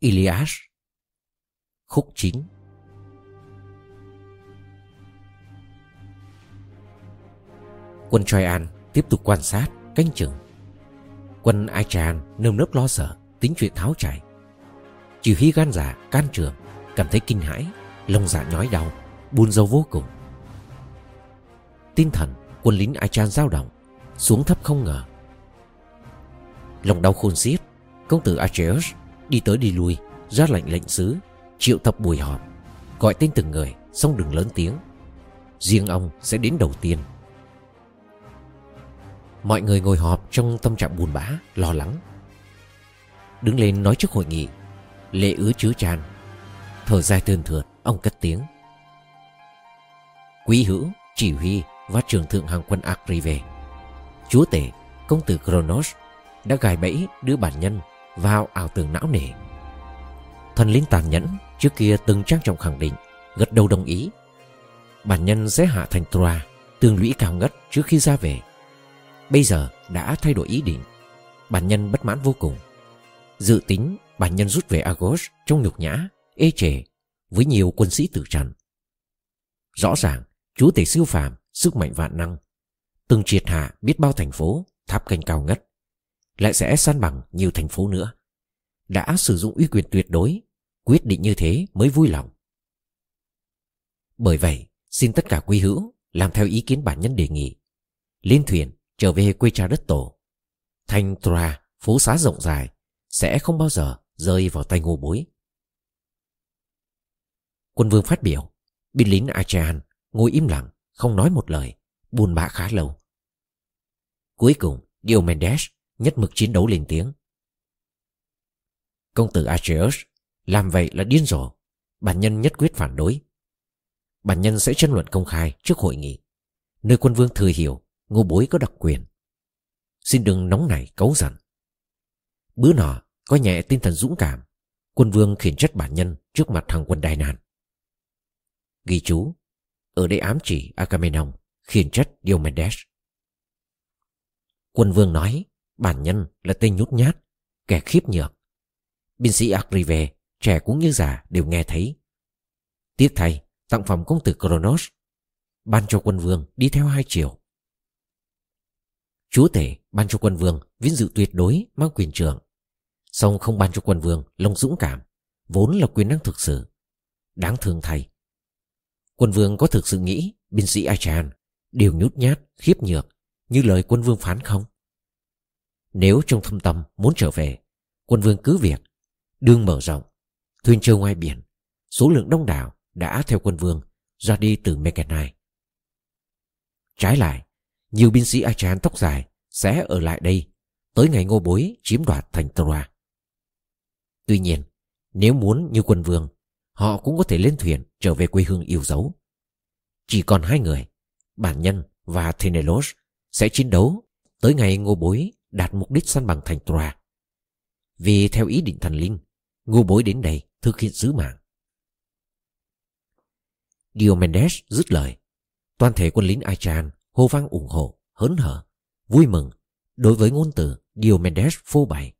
Ilias. Khúc chính. Quân Troyan tiếp tục quan sát, canh chừng. Quân Achan nơm nớp lo sợ, tính chuyện tháo chạy. Chỉ huy gan giả, can trường Cảm thấy kinh hãi, lông dạ nhói đau Buồn rầu vô cùng. Tinh thần quân lính Achan dao động Xuống thấp không ngờ. Lòng đau khôn xiết Công tử Acheus đi tới đi lui Ra lệnh lệnh sứ Triệu tập buổi họp Gọi tên từng người Xong đừng lớn tiếng. Riêng ông sẽ đến đầu tiên. Mọi người ngồi họp trong tâm trạng buồn bã Lo lắng. Đứng lên nói trước hội nghị Lệ ứa chứa tràn. Thở dài tơn thượt Ông cất tiếng. Quý hữu, chỉ huy Và trưởng thượng hàng quân Akrive. Chúa tể, công tử Kronos Đã gài bẫy đưa bản nhân. Vào ảo tưởng não nề. Thần linh tàn nhẫn Trước kia từng trang trọng khẳng định Gật đầu đồng ý. Bản nhân sẽ hạ thành Troa Tương lũy cao ngất trước khi ra về. Bây giờ đã thay đổi ý định. Bản nhân bất mãn vô cùng. Dự tính bản nhân rút về Argos Trong nhục nhã, ê chề Với nhiều quân sĩ tử trận Rõ ràng chúa tể siêu phàm Sức mạnh vạn năng Từng triệt hạ biết bao thành phố Tháp canh cao ngất. Lại sẽ san bằng nhiều thành phố nữa. Đã sử dụng uy quyền tuyệt đối, Quyết định như thế mới vui lòng. Bởi vậy, Xin tất cả quý hữu Làm theo ý kiến bản nhân đề nghị. Lên thuyền, trở về quê cha đất tổ. Thành Tra Phố xá rộng dài Sẽ không bao giờ rơi vào tay ngô bối. Quân vương phát biểu, Binh lính Achan ngồi im lặng, Không nói một lời Buồn bã khá lâu. Cuối cùng, Diomedes nhất mực chiến đấu lên tiếng. Công tử Acheus làm vậy là điên rồ. Bản nhân nhất quyết phản đối. Bản nhân sẽ tranh luận công khai trước hội nghị. Nơi quân vương thừa hiểu, Ngô bối có đặc quyền. Xin đừng nóng nảy cấu giận. Bữa nọ có nhẹ tinh thần dũng cảm. Quân vương khiển trách bản nhân Trước mặt thằng quân Đài Nàn. Ghi chú, Ở đây ám chỉ Agamemnon, Khiển trách Diomedes. Quân vương nói Bản nhân là tên nhút nhát Kẻ khiếp nhược. Binh sĩ Akrive Trẻ cũng như già đều nghe thấy. Tiếc thay Tặng phẩm công tử Kronos Ban cho quân vương đi theo hai chiều Chúa tể ban cho quân vương Vinh dự tuyệt đối mang quyền trưởng. Song không ban cho quân vương lòng dũng cảm Vốn là quyền năng thực sự. Đáng thương thay Quân vương có thực sự nghĩ Binh sĩ Achan đều nhút nhát, khiếp nhược Như lời quân vương phán không? Nếu trong thâm tâm muốn trở về, Quân vương cứ việc. Đương mở rộng, Thuyền trơ ngoài biển, Số lượng đông đảo đã theo quân vương Ra đi từ Mekenai Trái lại, Nhiều binh sĩ Achan tóc dài Sẽ ở lại đây Tới ngày ngô bối chiếm đoạt thành Troa. Tuy nhiên, Nếu muốn như quân vương, Họ cũng có thể lên thuyền trở về quê hương yêu dấu. Chỉ còn hai người, Bản nhân và Thenelos Sẽ chiến đấu Tới ngày ngô bối đạt mục đích săn bằng thành tòa. Vì theo ý định thần linh Ngô bối đến đây thực hiện sứ mạng. Diomedes dứt lời. Toàn thể quân lính Achan hô vang ủng hộ, hớn hở, vui mừng đối với ngôn từ Diomedes phô bày.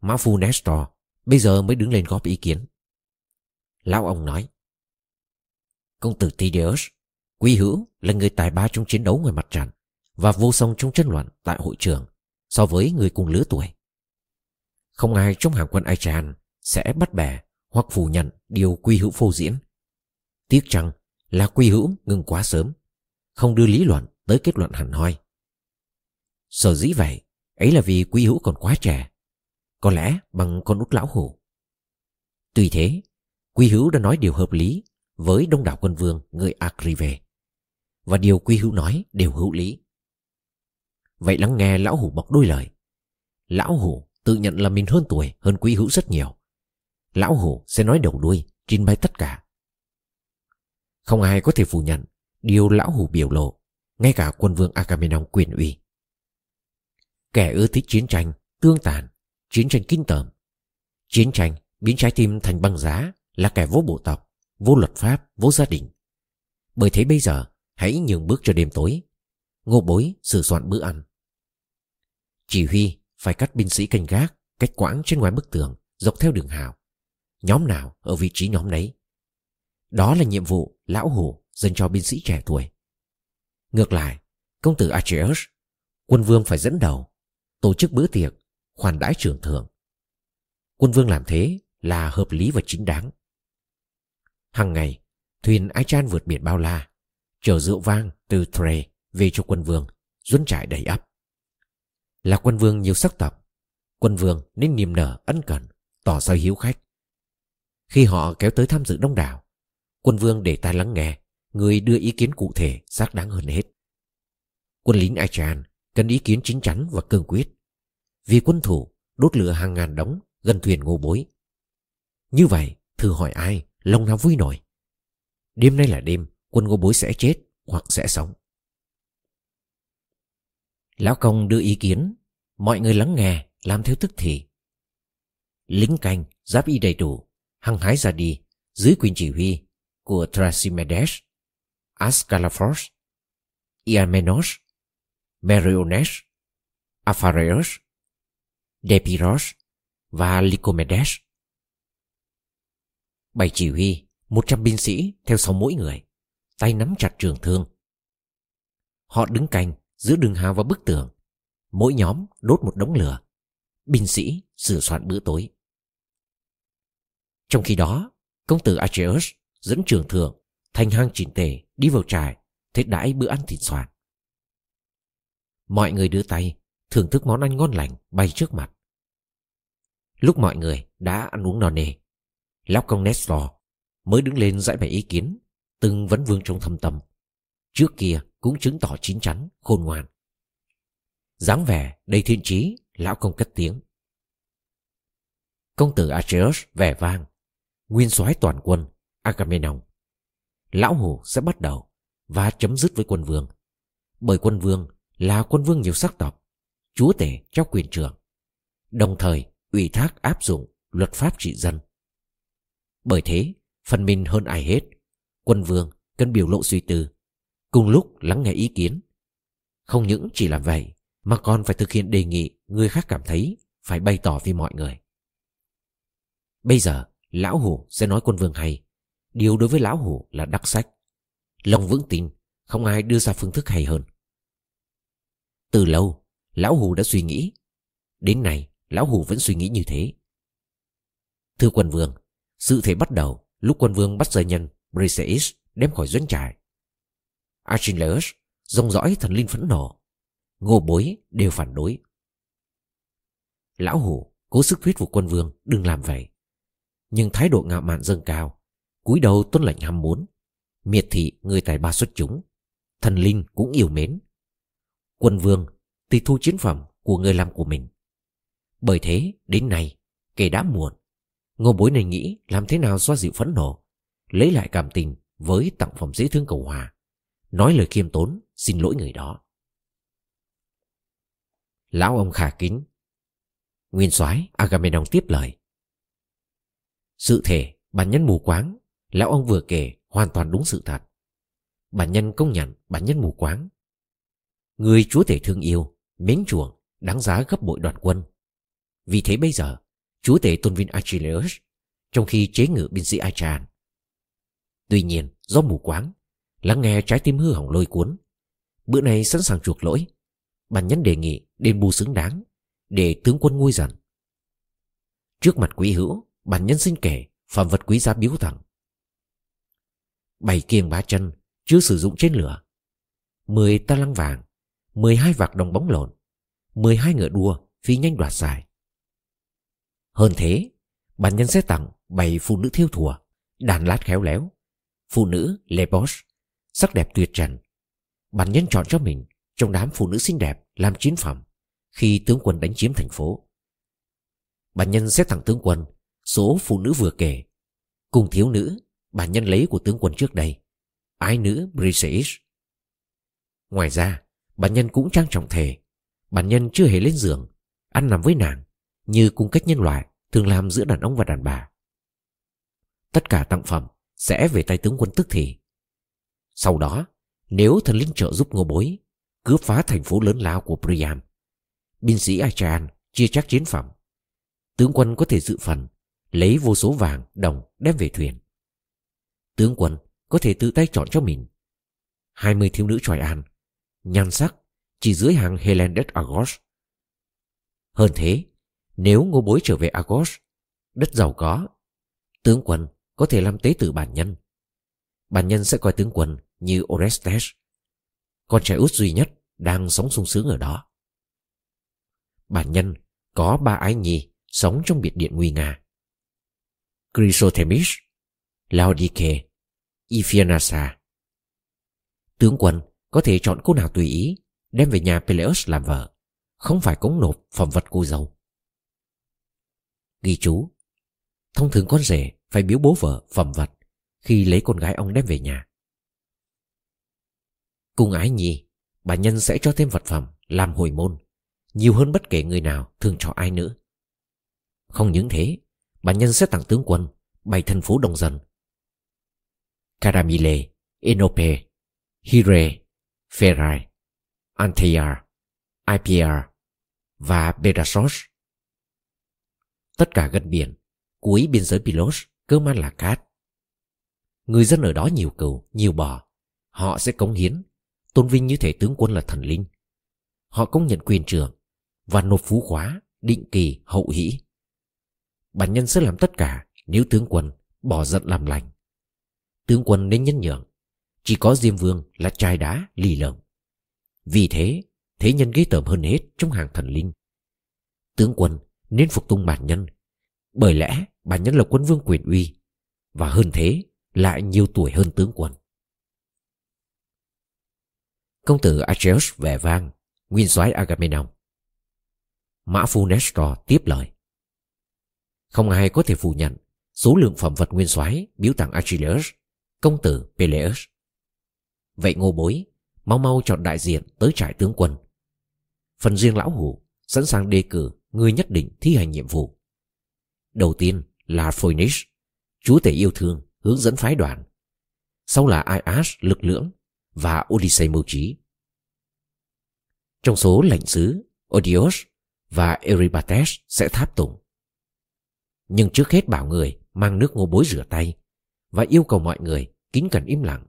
Mã phu Nestor bây giờ mới đứng lên góp ý kiến. Lão ông nói Công tử Tideus Quý hữu là người tài ba trong chiến đấu ngoài mặt trận và vô song trong tranh luận tại hội trường So với người cùng lứa tuổi Không ai trong hàng quân Aichan sẽ bắt bẻ hoặc phủ nhận điều quy hữu phô diễn. Tiếc rằng là quy hữu ngừng quá sớm, không đưa lý luận tới kết luận hẳn hoi. Sở dĩ vậy, ấy là vì quy hữu còn quá trẻ, có lẽ bằng con út lão hổ. Tuy thế, quy hữu đã nói điều hợp lý với đông đảo quân vương người Akrive. Và điều quy hữu nói đều hữu lý. Vậy lắng nghe lão hủ bọc đôi lời. Lão hủ tự nhận là mình hơn tuổi hơn quý hữu rất nhiều. Lão hủ sẽ nói đầu đuôi Trình bày tất cả. Không ai có thể phủ nhận Điều lão hủ biểu lộ Ngay cả quân vương Agamemnon quyền uy. Kẻ ưa thích chiến tranh Tương tàn Chiến tranh kinh tởm. Chiến tranh biến trái tim thành băng giá Là kẻ vô bộ tộc Vô luật pháp, vô gia đình. Bởi thế bây giờ hãy nhường bước cho đêm tối. Ngô bối sửa soạn bữa ăn. Chỉ huy phải cắt binh sĩ canh gác Cách quãng trên ngoài bức tường dọc theo đường hào. Nhóm nào ở vị trí nhóm đấy. Đó là nhiệm vụ lão hủ dành cho binh sĩ trẻ tuổi. Ngược lại, công tử Acheus quân vương phải dẫn đầu, tổ chức bữa tiệc, khoản đãi trưởng thượng. Quân vương làm thế là hợp lý và chính đáng. Hàng ngày, thuyền Ai Chan vượt biển bao la, chở rượu vang từ Thre về cho quân vương, duân trải đầy ắp. Là quân vương nhiều sắc tộc, quân vương nên niềm nở ân cần, tỏ ra hiếu khách. Khi họ kéo tới tham dự đông đảo, quân vương để tai lắng nghe, người đưa ý kiến cụ thể xác đáng hơn hết. Quân lính Ai cần ý kiến chính chắn và cương quyết. Vì quân thủ đốt lửa hàng ngàn đống gần thuyền ngô bối. Như vậy, thử hỏi ai, lòng nào vui nổi. Đêm nay là đêm, quân ngô bối sẽ chết hoặc sẽ sống. Lão công đưa ý kiến, mọi người lắng nghe, làm theo tức thì. Lính canh, giáp y đầy đủ, hăng hái ra đi, dưới quyền chỉ huy của Thrasymedes, Ascalaphos, Iamenos, Meriones, Aphareus, Depiros và Lycomedes. Bảy chỉ huy, một trăm binh sĩ theo sau mỗi người, tay nắm chặt trường thương. Họ đứng canh giữa đường hào và bức tường. Mỗi nhóm đốt một đống lửa. Binh sĩ sửa soạn bữa tối. Trong khi đó, công tử acheus dẫn trường thượng thành hang chỉnh tề đi vào trại thế đãi bữa ăn thịt soạn. Mọi người đưa tay thưởng thức món ăn ngon lành bay trước mặt. Lúc mọi người đã ăn uống no nê, lão công Nestor mới đứng lên giải bày ý kiến, từng vấn vương trong thâm tâm. Trước kia cũng chứng tỏ chín chắn, khôn ngoan. dáng vẻ đầy thiên trí, lão công cất tiếng. Công tử Atreus vẻ vang, nguyên soái toàn quân, Agamemnon. Lão hủ sẽ bắt đầu và chấm dứt với quân vương. Bởi quân vương là quân vương nhiều sắc tộc, chúa tể cho quyền trưởng, đồng thời ủy thác áp dụng luật pháp trị dân. Bởi thế, phần mình hơn ai hết, quân vương cần biểu lộ suy tư, cùng lúc lắng nghe ý kiến. Không những chỉ làm vậy, mà còn phải thực hiện đề nghị người khác cảm thấy phải bày tỏ với mọi người. Bây giờ, Lão Hủ sẽ nói quân vương hay. Điều đối với Lão Hủ là đắc sách. Lòng vững tin, không ai đưa ra phương thức hay hơn. Từ lâu, Lão Hủ đã suy nghĩ. Đến nay, Lão Hủ vẫn suy nghĩ như thế. Thưa quân vương, sự thể bắt đầu lúc quân vương bắt rơi nhân Briseis đem khỏi doanh trại. Archelaus, dòng dõi thần linh phẫn nộ. Ngô bối đều phản đối. Lão Hủ cố sức thuyết phục quân vương đừng làm vậy. Nhưng thái độ ngạo mạn dâng cao, cúi đầu tuân lệnh ham muốn, miệt thị người tài ba xuất chúng, thần linh cũng yêu mến. Quân vương tịch thu chiến phẩm của người làm của mình. Bởi thế, đến nay, kể đã muộn, ngô bối này nghĩ làm thế nào xoa dịu phẫn nộ, lấy lại cảm tình với tặng phẩm dễ thương cầu hòa, nói lời khiêm tốn, xin lỗi người đó. Lão ông khả kính. Nguyên soái Agamemnon tiếp lời. Sự thể, bản nhân mù quáng, lão ông vừa kể hoàn toàn đúng sự thật. Bản nhân công nhận bản nhân mù quáng. Người chúa thể thương yêu, mến chuộng, đáng giá gấp bội đoàn quân. Vì thế bây giờ, chúa tể tôn vinh Achilles trong khi chế ngự binh sĩ Achan. Tuy nhiên, do mù quáng, lắng nghe trái tim hư hỏng lôi cuốn. Bữa nay sẵn sàng chuộc lỗi. Bản nhân đề nghị đền bù xứng đáng để tướng quân nguôi dần. Trước mặt quý hữu, bản nhân xin kể phẩm vật quý giá biếu tặng. Bảy kiềng ba chân chưa sử dụng trên lửa. Mười ta lăng vàng, mười hai vạc đồng bóng lộn, mười hai ngựa đua phi nhanh đoạt dài Hơn thế, bản nhân sẽ tặng bảy phụ nữ thiêu thùa, đàn lát khéo léo, phụ nữ Lebos, sắc đẹp tuyệt trần. Bản nhân chọn cho mình trong đám phụ nữ xinh đẹp làm chiến phẩm khi tướng quân đánh chiếm thành phố. Bản nhân xét thẳng tướng quân số phụ nữ vừa kể, cùng thiếu nữ bản nhân lấy của tướng quân trước đây, ái nữ Briseis. Ngoài ra, bản nhân cũng trang trọng thể, bản nhân chưa hề lên giường, ăn nằm với nàng, như cung cách nhân loại thường làm giữa đàn ông và đàn bà. Tất cả tặng phẩm sẽ về tay tướng quân tức thì. Sau đó, nếu thần linh trợ giúp ngô bối, cướp phá thành phố lớn lao của Priam, binh sĩ Achan chia chắc chiến phẩm. Tướng quân có thể dự phần Lấy vô số vàng, đồng đem về thuyền. Tướng quân có thể tự tay chọn cho mình. 20 thiếu nữ tròi an Nhan sắc chỉ dưới hàng Helen đất Argos. Hơn thế Nếu ngô bối trở về Argos Đất giàu có Tướng quân có thể làm tế tự bản nhân. Bản nhân sẽ coi tướng quân như Orestes, Con trai út duy nhất Đang sống sung sướng ở đó. Bản nhân có ba ái nhi Sống trong biệt điện nguy nga. Chrysothemis Laodike Iphianassa Tướng quân có thể chọn cô nào tùy ý, Đem về nhà Peleus làm vợ, Không phải cống nộp phẩm vật cô dâu Ghi chú, Thông thường con rể phải biếu bố vợ phẩm vật Khi lấy con gái ông đem về nhà. Cùng ái nhi Bà nhân sẽ cho thêm vật phẩm Làm hồi môn Nhiều hơn bất kể người nào thường cho ai nữa Không những thế Bà nhân sẽ tặng tướng quân Bảy thân phố đồng dân Caramile Enope Hire Ferai Antea IPR và Bedasos. Tất cả gần biển, cuối biên giới Pilos, cơ man là cát. Người dân ở đó nhiều cừu, nhiều bò. Họ sẽ cống hiến, tôn vinh như thể tướng quân là thần linh. Họ công nhận quyền trưởng và nộp phú khóa, định kỳ, hậu hỷ. Bản nhân sẽ làm tất cả nếu tướng quân bỏ giận làm lành. Tướng quân nên nhân nhượng, chỉ có Diêm Vương là trai đá, lì lợm. Vì thế, thế nhân ghê tởm hơn hết trong hàng thần linh. Tướng quân nên phục tùng bản nhân, bởi lẽ bản nhân là quân vương quyền uy, và hơn thế lại nhiều tuổi hơn tướng quân. Công tử Acheus vẻ vang, nguyên soái Agamemnon. Mã phu Nestor tiếp lời. Không ai có thể phủ nhận số lượng phẩm vật nguyên soái biếu tặng Achilles, công tử Peleus. Vậy ngô bối mau mau chọn đại diện tới trại tướng quân. Phần riêng lão hủ sẵn sàng đề cử người nhất định thi hành nhiệm vụ. Đầu tiên là Phoenix, chúa tể yêu thương, hướng dẫn phái đoàn. Sau là Ias lực lưỡng và Odyssey mưu trí. Trong số lãnh sứ, Odios và Eribates sẽ tháp tùng. Nhưng trước hết bảo người mang nước ngô bối rửa tay và yêu cầu mọi người kính cẩn im lặng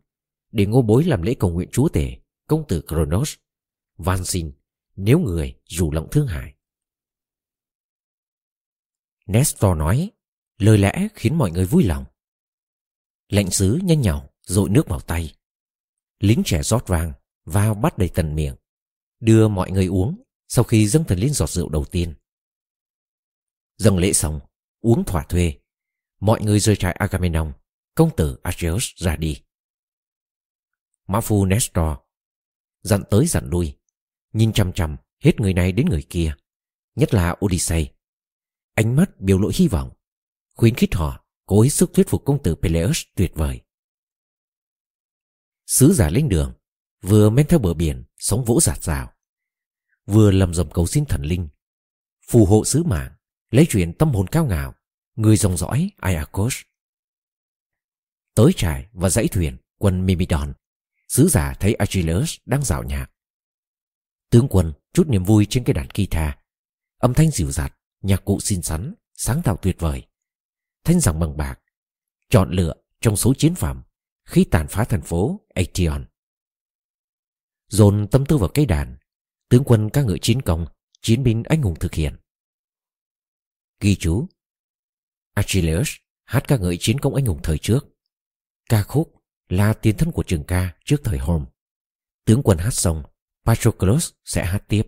để ngô bối làm lễ cầu nguyện chúa tể công tử Kronos, van xin nếu người rủ lòng thương hại. Nestor nói, lời lẽ khiến mọi người vui lòng. Lệnh sứ nhanh nhảu dội nước vào tay. Lính trẻ rót vang, vào bắt đầy tần miệng, đưa mọi người uống sau khi dâng thần linh giọt rượu đầu tiên. Dâng lễ xong, uống thỏa thuê, mọi người rời trại Agamemnon, công tử Acheus ra đi. Mã phu Nestor dặn tới dặn lui nhìn chăm chăm hết người này đến người kia nhất là odyssey ánh mắt biểu lộ hy vọng khuyến khích họ cố hết sức thuyết phục công tử peleus tuyệt vời sứ giả lên đường vừa men theo bờ biển sóng vỗ giạt rào vừa lầm rầm cầu xin thần linh phù hộ sứ mạng lấy chuyện tâm hồn cao ngạo người dòng dõi Iacos. Tới trại và dãy thuyền quân Mimidon Sứ giả thấy Achilles đang dạo nhạc. Tướng quân chút niềm vui trên cái đàn guitar. Âm thanh dịu dạt, nhạc cụ xinh xắn, sáng tạo tuyệt vời. Thanh giọng bằng bạc, chọn lựa trong số chiến phẩm khi tàn phá thành phố Aetion. Dồn tâm tư vào cây đàn, tướng quân ca ngợi chiến công, chiến binh anh hùng thực hiện. Ghi chú Achilles hát ca ngợi chiến công anh hùng thời trước. Ca khúc là tiền thân của trường ca trước thời Home. Tướng quân hát xong, Patroclus sẽ hát tiếp.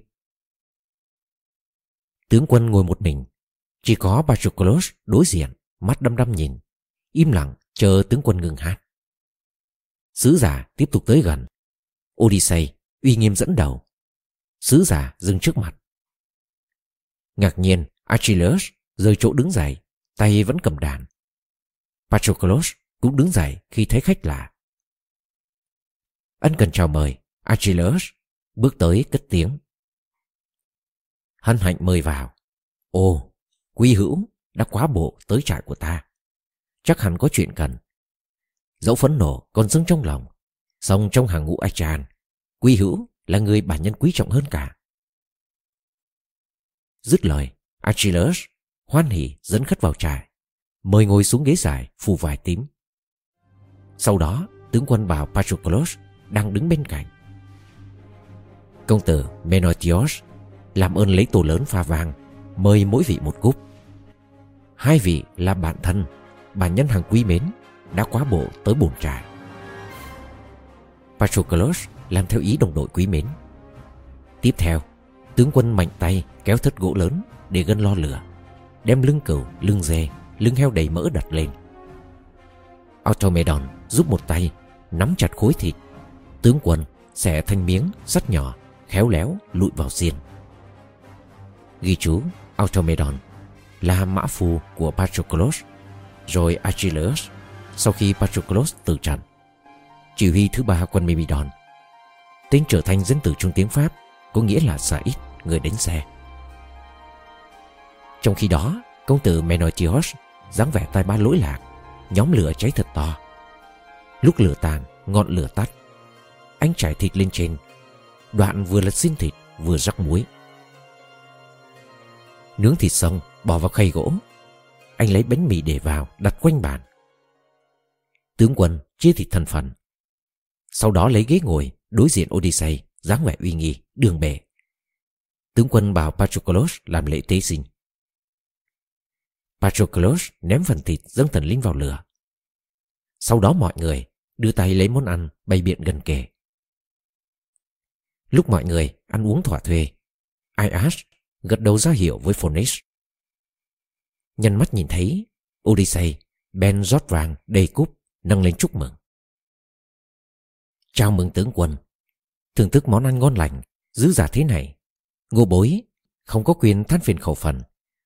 Tướng quân ngồi một mình, chỉ có Patroclus đối diện, mắt đăm đăm nhìn, im lặng chờ tướng quân ngừng hát. Sứ giả tiếp tục tới gần. Odyssey uy nghiêm dẫn đầu. Sứ giả dừng trước mặt. Ngạc nhiên, Achilles rời chỗ đứng dậy, tay vẫn cầm đàn. Patroclus cũng đứng dậy khi thấy khách lạ. Ân cần chào mời, Achilles bước tới cất tiếng. Hân hạnh mời vào. Ồ, quý hữu đã quá bộ tới trại của ta. Chắc hẳn có chuyện cần. Dẫu phấn nộ còn dâng trong lòng, song trong hàng ngũ Achan, quý hữu là người bản nhân quý trọng hơn cả. Dứt lời, Achilles hoan hỉ dẫn khách vào trại, mời ngồi xuống ghế dài phủ vải tím. Sau đó, tướng quân bảo Patroclus đang đứng bên cạnh. Công tử Menotios làm ơn lấy tổ lớn pha vàng, mời mỗi vị một cúp. Hai vị là bạn thân, bản nhân hàng quý mến, đã quá bộ tới bồn trại. Patroclus làm theo ý đồng đội quý mến. Tiếp theo, tướng quân mạnh tay kéo thất gỗ lớn để gân lo lửa, đem lưng cừu, lưng dê, lưng heo đầy mỡ đặt lên. Automedon giúp một tay nắm chặt khối thịt. Tướng quân xẻ thành miếng sắt nhỏ, khéo léo lụi vào xiên. Ghi chú Automedon là mã phù của Patroclus, rồi Achilles sau khi Patroclus từ trận. Chỉ huy thứ ba quân Mimidon. Tên trở thành dân từ trung tiếng Pháp có nghĩa là xa ít người đánh xe. Trong khi đó, công tử Menotios dáng vẻ tai ba lỗi lạc, nhóm lửa cháy thật to. Lúc lửa tàn, ngọn lửa tắt. Anh trải thịt lên trên, đoạn vừa lật xin thịt vừa rắc muối. Nướng thịt xong, bỏ vào khay gỗ. Anh lấy bánh mì để vào, đặt quanh bàn. Tướng quân chia thịt thân phần. Sau đó lấy ghế ngồi đối diện Odyssey, dáng vẻ uy nghi, đường bề. Tướng quân bảo Patroclus làm lễ tế sinh. Patroclus ném phần thịt dâng thần linh vào lửa. Sau đó mọi người đưa tay lấy món ăn bày biện gần kề. Lúc mọi người ăn uống thỏa thuê, Ias gật đầu ra hiệu với Phoenix. Nhân mắt nhìn thấy, Odyssey Ben rót vàng đầy cúp nâng lên chúc mừng. Chào mừng tướng quân. Thưởng thức món ăn ngon lành, giữ giả thế này. Ngô bối không có quyền than phiền khẩu phần,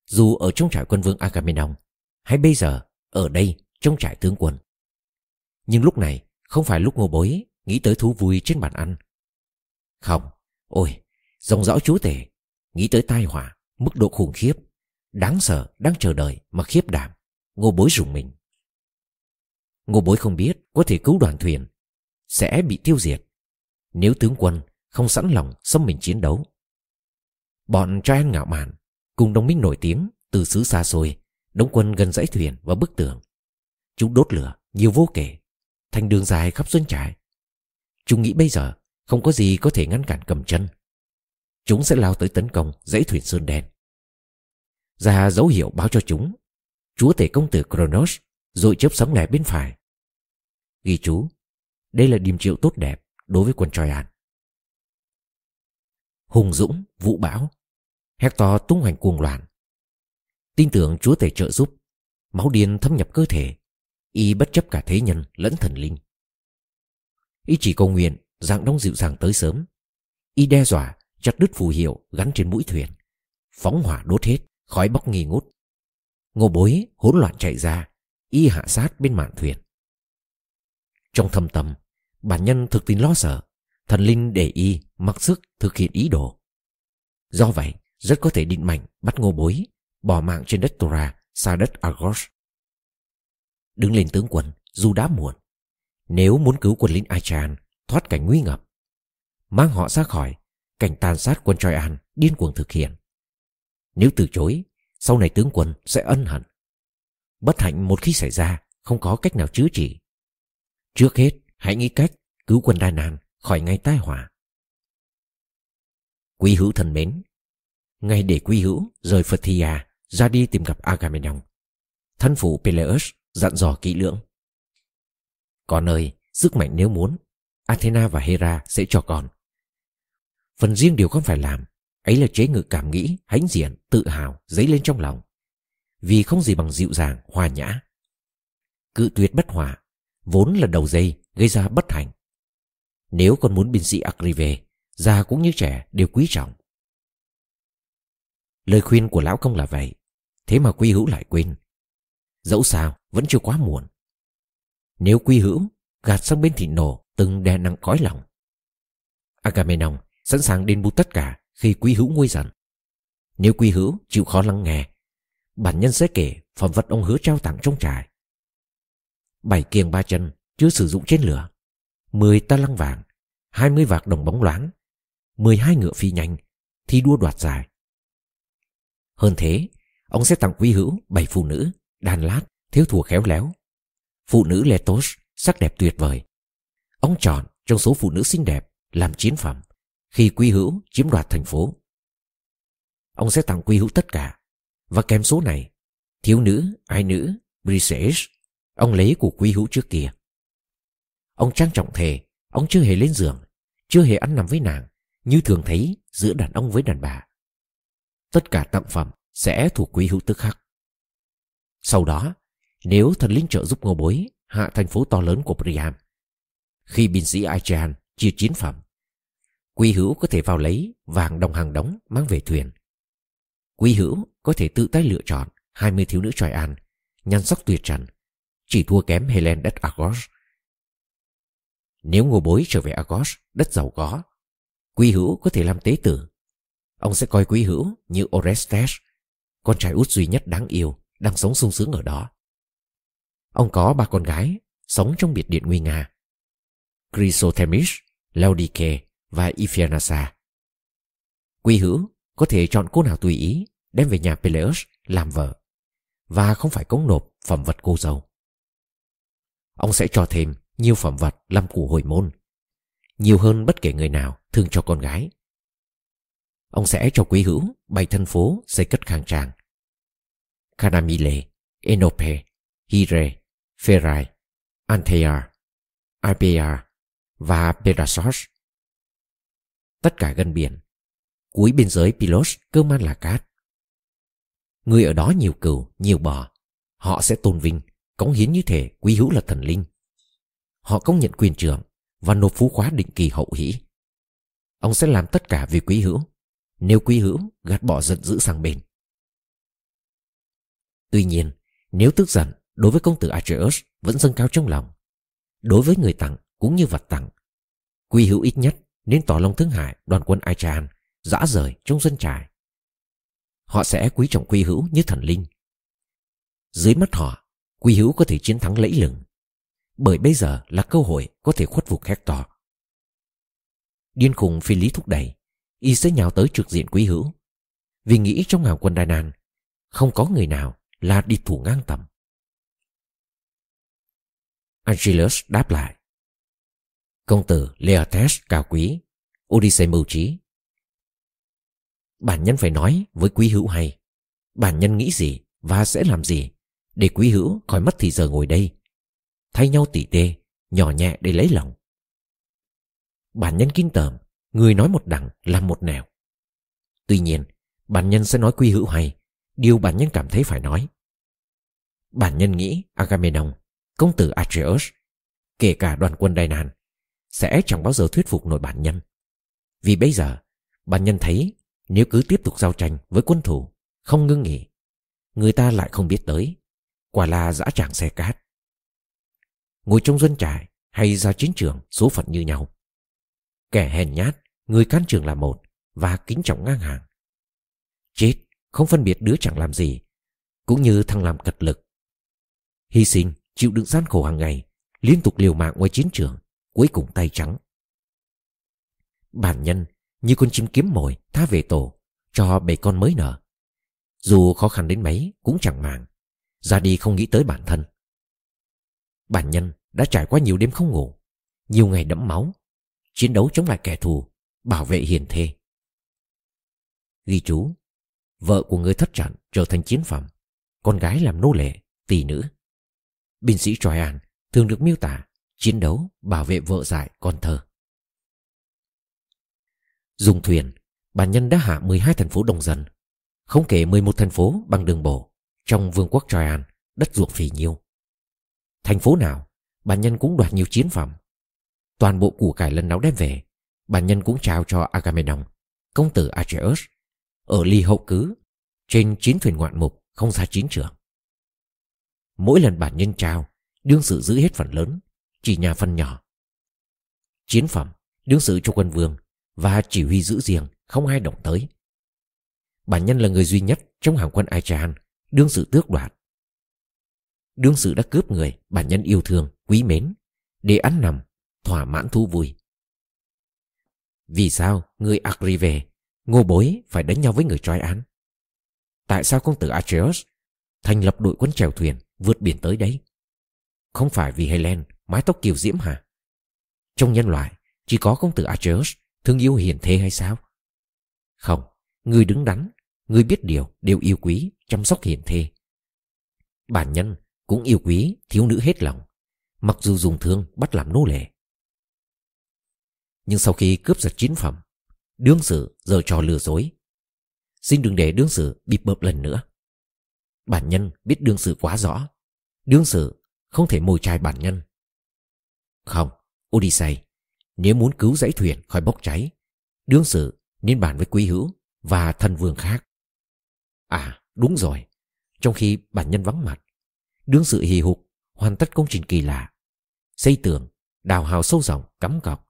dù ở trong trại quân vương Agamemnon hay bây giờ ở đây trong trại tướng quân. Nhưng lúc này không phải lúc ngô bối nghĩ tới thú vui trên bàn ăn. Không, ôi, dòng dõi chúa tể, nghĩ tới tai họa, mức độ khủng khiếp, đáng sợ, đang chờ đợi mà khiếp đảm, ngô bối rùng mình. Ngô bối không biết có thể cứu đoàn thuyền, sẽ bị tiêu diệt nếu tướng quân không sẵn lòng xâm mình chiến đấu. Bọn trai ngạo mạn cùng đồng minh nổi tiếng từ xứ xa xôi đóng quân gần dãy thuyền và bức tường. Chúng đốt lửa nhiều vô kể thành đường dài khắp xuân trại. Chúng nghĩ bây giờ không có gì có thể ngăn cản cầm chân. Chúng sẽ lao tới tấn công dãy thuyền sơn đen. Ra dấu hiệu báo cho chúng. Chúa tể công tử Kronos rồi chớp sóng lẻ bên phải. Ghi chú, đây là điểm triệu tốt đẹp đối với quân Troyan. Hùng dũng, vũ bão, Hector tung hoành cuồng loạn. Tin tưởng chúa tể trợ giúp, máu điên thâm nhập cơ thể, y bất chấp cả thế nhân lẫn thần linh. Y chỉ cầu nguyện dạng đông dịu dàng tới sớm. Y đe dọa chặt đứt phù hiệu gắn trên mũi thuyền, phóng hỏa đốt hết, khói bốc nghi ngút. Ngô bối hỗn loạn chạy ra, y hạ sát bên mạn thuyền. Trong thâm tâm, bản nhân thực tin lo sợ, thần linh để y mặc sức thực hiện ý đồ. Do vậy, rất có thể định mạnh bắt ngô bối, bỏ mạng trên đất Tora, xa đất Argos. Đứng lên tướng quân, dù đã muộn. Nếu muốn cứu quân lính achan thoát cảnh nguy ngập, mang họ ra khỏi cảnh tàn sát quân Troyan điên cuồng thực hiện. Nếu từ chối, sau này tướng quân sẽ ân hận. Bất hạnh một khi xảy ra, không có cách nào chữa trị. Trước hết, hãy nghĩ cách cứu quân Đa Nang khỏi ngay tai họa. Quý hữu thân mến, ngay để quý hữu rời Phật Thia ra đi tìm gặp Agamemnon, thân phụ Peleus dặn dò kỹ lưỡng. Con ơi, sức mạnh nếu muốn, Athena và Hera sẽ cho con. Phần riêng điều con phải làm, ấy là chế ngự cảm nghĩ, hãnh diện, tự hào dấy lên trong lòng. Vì không gì bằng dịu dàng, hòa nhã. Cự tuyệt bất hòa, vốn là đầu dây gây ra bất hạnh. Nếu con muốn binh sĩ Agrive, già cũng như trẻ đều quý trọng. Lời khuyên của lão công là vậy, thế mà quy hữu lại quên. Dẫu sao, vẫn chưa quá muộn. Nếu quy hữu gạt sang bên thị nổ từng đè nặng cõi lòng. Agamemnon sẵn sàng đền bù tất cả khi quý hữu nguôi giận. Nếu quý hữu chịu khó lắng nghe, bản nhân sẽ kể phẩm vật ông hứa trao tặng trong trại. Bảy kiềng ba chân chưa sử dụng trên lửa, mười ta lăng vàng, hai mươi vạc đồng bóng loáng, mười hai ngựa phi nhanh, thi đua đoạt giải. Hơn thế, Ông sẽ tặng quý hữu bảy phụ nữ, đàn lát, thiếu thùa khéo léo. Phụ nữ Letos, sắc đẹp tuyệt vời. Ông chọn trong số phụ nữ xinh đẹp làm chiến phẩm khi quý hữu chiếm đoạt thành phố. Ông sẽ tặng quý hữu tất cả. Và kèm số này, thiếu nữ, ai nữ, Briseis, ông lấy của quý hữu trước kia. Ông trang trọng thề, ông chưa hề lên giường, chưa hề ăn nằm với nàng, như thường thấy giữa đàn ông với đàn bà. Tất cả tặng phẩm sẽ thuộc quý hữu tức khắc. Sau đó, nếu thần linh trợ giúp ngô bối hạ thành phố to lớn của Priam, khi binh sĩ Aichan chia chiến phẩm, quý hữu có thể vào lấy vàng đồng hàng đóng mang về thuyền. Quý hữu có thể tự tay lựa chọn 20 thiếu nữ tròi an, nhan sắc tuyệt trần, chỉ thua kém Helen đất Argos. Nếu ngô bối trở về Argos, đất giàu có, quý hữu có thể làm tế tử. Ông sẽ coi quý hữu như Orestes, con trai út duy nhất đáng yêu, đang sống sung sướng ở đó. Ông có ba con gái, sống trong biệt điện nguy nga. Chrysothemis, Laodike và Iphianassa. Quý hữu có thể chọn cô nào tùy ý đem về nhà Peleus làm vợ và không phải cống nộp phẩm vật cô dâu. Ông sẽ cho thêm nhiều phẩm vật làm củ hồi môn, nhiều hơn bất kể người nào thương cho con gái. Ông sẽ cho quý hữu bày thân phố xây cất khang trang. Canamile, Enope, Hire, Ferai, Antheia, Arpea và Perasos Tất cả gần biển, cuối biên giới pilos cơ man là cát. Người ở đó nhiều cừu, nhiều bò. Họ sẽ tôn vinh, cống hiến như thể quý hữu là thần linh. Họ công nhận quyền trưởng và nộp phú khóa định kỳ hậu hỷ. Ông sẽ làm tất cả vì quý hữu, nếu quý hữu gạt bỏ giận dữ sang bên. Tuy nhiên, nếu tức giận đối với công tử Atreus vẫn dâng cao trong lòng, đối với người tặng cũng như vật tặng, quý hữu ít nhất nên tỏ lòng thương hại đoàn quân Aichan dã rời trong dân trại. Họ sẽ quý trọng Quy hữu như thần linh. Dưới mắt họ, Quy hữu có thể chiến thắng lẫy lừng, bởi bây giờ là cơ hội có thể khuất phục Hector. Điên khùng phi lý thúc đẩy, y sẽ nhào tới trực diện quý hữu, vì nghĩ trong hàng quân Đài Nàn, không có người nào là địch thủ ngang tầm. Angelus đáp lại. Công tử Leotes cao quý, Odyssey mưu trí. Bản nhân phải nói với quý hữu hay. Bản nhân nghĩ gì và sẽ làm gì để quý hữu khỏi mất thì giờ ngồi đây. Thay nhau tỉ tê, nhỏ nhẹ để lấy lòng. Bản nhân kinh tởm, người nói một đằng làm một nẻo. Tuy nhiên, bản nhân sẽ nói quý hữu hay điều bản nhân cảm thấy phải nói. Bản nhân nghĩ Agamemnon, công tử Atreus, kể cả đoàn quân Đài Nàn, sẽ chẳng bao giờ thuyết phục nổi bản nhân. Vì bây giờ, bản nhân thấy nếu cứ tiếp tục giao tranh với quân thủ, không ngưng nghỉ, người ta lại không biết tới. Quả là dã tràng xe cát. Ngồi trong dân trại hay ra chiến trường số phận như nhau. Kẻ hèn nhát, người can trường là một và kính trọng ngang hàng. Chết không phân biệt đứa chẳng làm gì cũng như thằng làm cật lực hy sinh chịu đựng gian khổ hàng ngày liên tục liều mạng ngoài chiến trường cuối cùng tay trắng bản nhân như con chim kiếm mồi tha về tổ cho bầy con mới nở. Dù khó khăn đến mấy cũng chẳng màng. Ra đi không nghĩ tới bản thân. Bản nhân đã trải qua nhiều đêm không ngủ. Nhiều ngày đẫm máu. Chiến đấu chống lại kẻ thù bảo vệ hiền thê. Ghi chú Vợ của người thất trận trở thành chiến phẩm Con gái làm nô lệ, tỷ nữ. Binh sĩ Troyan thường được miêu tả chiến đấu bảo vệ vợ dại con thơ. Dùng thuyền, bản nhân đã hạ 12 thành phố đồng dân, không kể 11 thành phố bằng đường bộ trong vương quốc Troyan, đất ruộng phì nhiêu. Thành phố nào, bản nhân cũng đoạt nhiều chiến phẩm. Toàn bộ củ cải lần nào đem về, bản nhân cũng trao cho Agamemnon, công tử Acheus, ở ly hậu cứ trên chín thuyền ngoạn mục không xa chiến trường. Mỗi lần bản nhân trao, đương sự giữ hết phần lớn, chỉ nhà phần nhỏ. Chiến phẩm, đương sự cho quân vương và chỉ huy giữ riêng, không ai động tới. Bản nhân là người duy nhất trong hàng quân Aichan, đương sự tước đoạt. Đương sự đã cướp người bản nhân yêu thương, quý mến, để ăn nằm, thỏa mãn thú vui. Vì sao người Agrive Ngô bối phải đánh nhau với người trói án tại sao công tử Atreus thành lập đội quân chèo thuyền vượt biển tới đấy? Không phải vì Helen mái tóc kiều diễm hả? Trong nhân loại, chỉ có công tử Atreus thương yêu hiền thê hay sao? Không, người đứng đắn, người biết điều đều yêu quý, chăm sóc hiền thê. Bản nhân cũng yêu quý thiếu nữ hết lòng, mặc dù dùng thương bắt làm nô lệ. Nhưng sau khi cướp giật chiến phẩm, đương sự giờ trò lừa dối. Xin đừng để đương sự bịp bợp lần nữa. Bản nhân biết đương sự quá rõ. Đương sự không thể mồi chai bản nhân. Không, Odyssey, nếu muốn cứu dãy thuyền khỏi bốc cháy, đương sự nên bàn với quý hữu và thần vương khác. À, đúng rồi. Trong khi bản nhân vắng mặt, đương sự hì hục hoàn tất công trình kỳ lạ. Xây tường, đào hào sâu rộng, cắm cọc.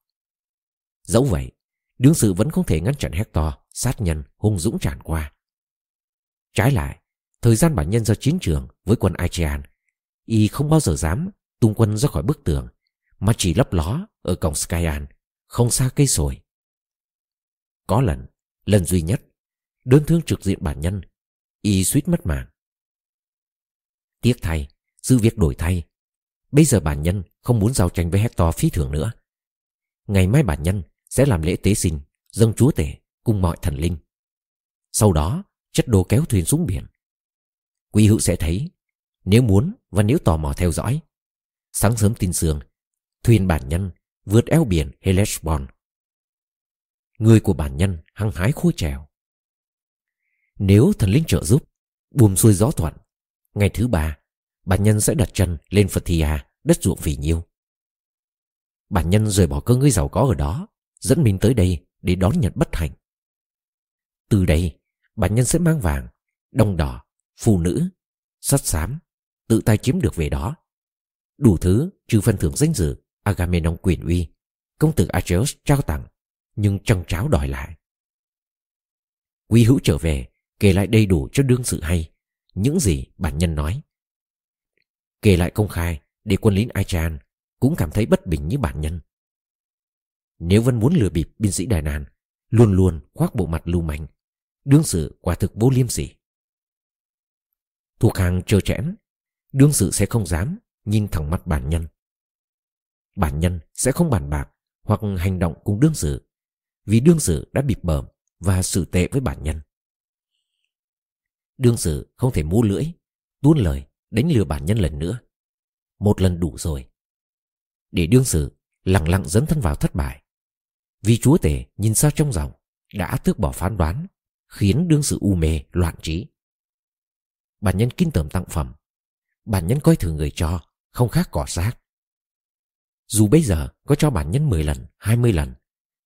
Dẫu vậy, đương sự vẫn không thể ngăn chặn Hector sát nhân hung dũng tràn qua. Trái lại, thời gian bản nhân ra chiến trường với quân Aegean, y không bao giờ dám tung quân ra khỏi bức tường, mà chỉ lấp ló ở cổng Skyan, không xa cây sồi. Có lần, lần duy nhất, đơn thương trực diện bản nhân, y suýt mất mạng. Tiếc thay, sự việc đổi thay. Bây giờ bản nhân không muốn giao tranh với Hector phí thường nữa. Ngày mai bản nhân sẽ làm lễ tế sinh, dâng chúa tể cùng mọi thần linh. Sau đó, chất đồ kéo thuyền xuống biển. Quý hữu sẽ thấy, nếu muốn và nếu tò mò theo dõi. Sáng sớm tin sương, thuyền bản nhân vượt eo biển Hellespont. Người của bản nhân hăng hái khôi trèo. Nếu thần linh trợ giúp, buồm xuôi gió thuận, ngày thứ ba, bản nhân sẽ đặt chân lên Phthia, đất ruộng phì nhiêu. Bản nhân rời bỏ cơ ngơi giàu có ở đó, dẫn mình tới đây để đón nhận bất hạnh. Từ đây, bản nhân sẽ mang vàng, đồng đỏ, phụ nữ, sắt xám, tự tay chiếm được về đó. Đủ thứ trừ phần thưởng danh dự, Agamemnon quyền uy, công tử Acheus trao tặng, nhưng trăng tráo đòi lại. Quý hữu trở về, kể lại đầy đủ cho đương sự hay, những gì bản nhân nói. Kể lại công khai để quân lính Achan cũng cảm thấy bất bình như bản nhân. Nếu vẫn muốn lừa bịp binh sĩ Đài Nàn, luôn luôn khoác bộ mặt lưu manh, đương sự quả thực vô liêm sỉ. Thuộc hàng trơ trẽn, đương sự sẽ không dám nhìn thẳng mắt bản nhân. Bản nhân sẽ không bàn bạc hoặc hành động cùng đương sự vì đương sự đã bịp bợm và xử tệ với bản nhân. Đương sự không thể mua lưỡi, tuôn lời, đánh lừa bản nhân lần nữa. Một lần đủ rồi. Để đương sự lặng lặng dấn thân vào thất bại. Vì chúa tể nhìn xa trong dòng đã tước bỏ phán đoán, khiến đương sự u mê, loạn trí. Bản nhân kinh tởm tặng phẩm. Bản nhân coi thường người cho, không khác cỏ xác. Dù bây giờ có cho bản nhân 10 lần, 20 lần,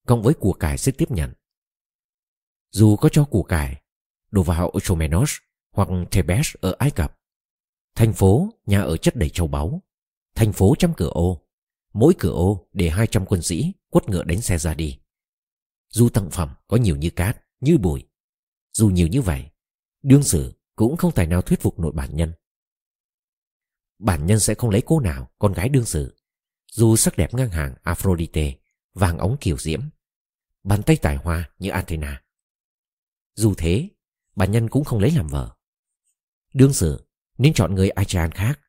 cộng với của cải sẽ tiếp nhận. Dù có cho của cải đổ vào Ochomenos hoặc Thebes ở Ai Cập, thành phố nhà ở chất đầy châu báu, thành phố trăm cửa ô, mỗi cửa ô để 200 quân sĩ quất ngựa đánh xe ra đi. Dù tặng phẩm có nhiều như cát, như bụi, dù nhiều như vậy, đương sự cũng không tài nào thuyết phục nội bản nhân. Bản nhân sẽ không lấy cô nào con gái đương sự, dù sắc đẹp ngang hàng Aphrodite, vàng ống kiều diễm, bàn tay tài hoa như Athena. Dù thế, bà nhân cũng không lấy làm vợ. Đương sự nên chọn người Achaean khác,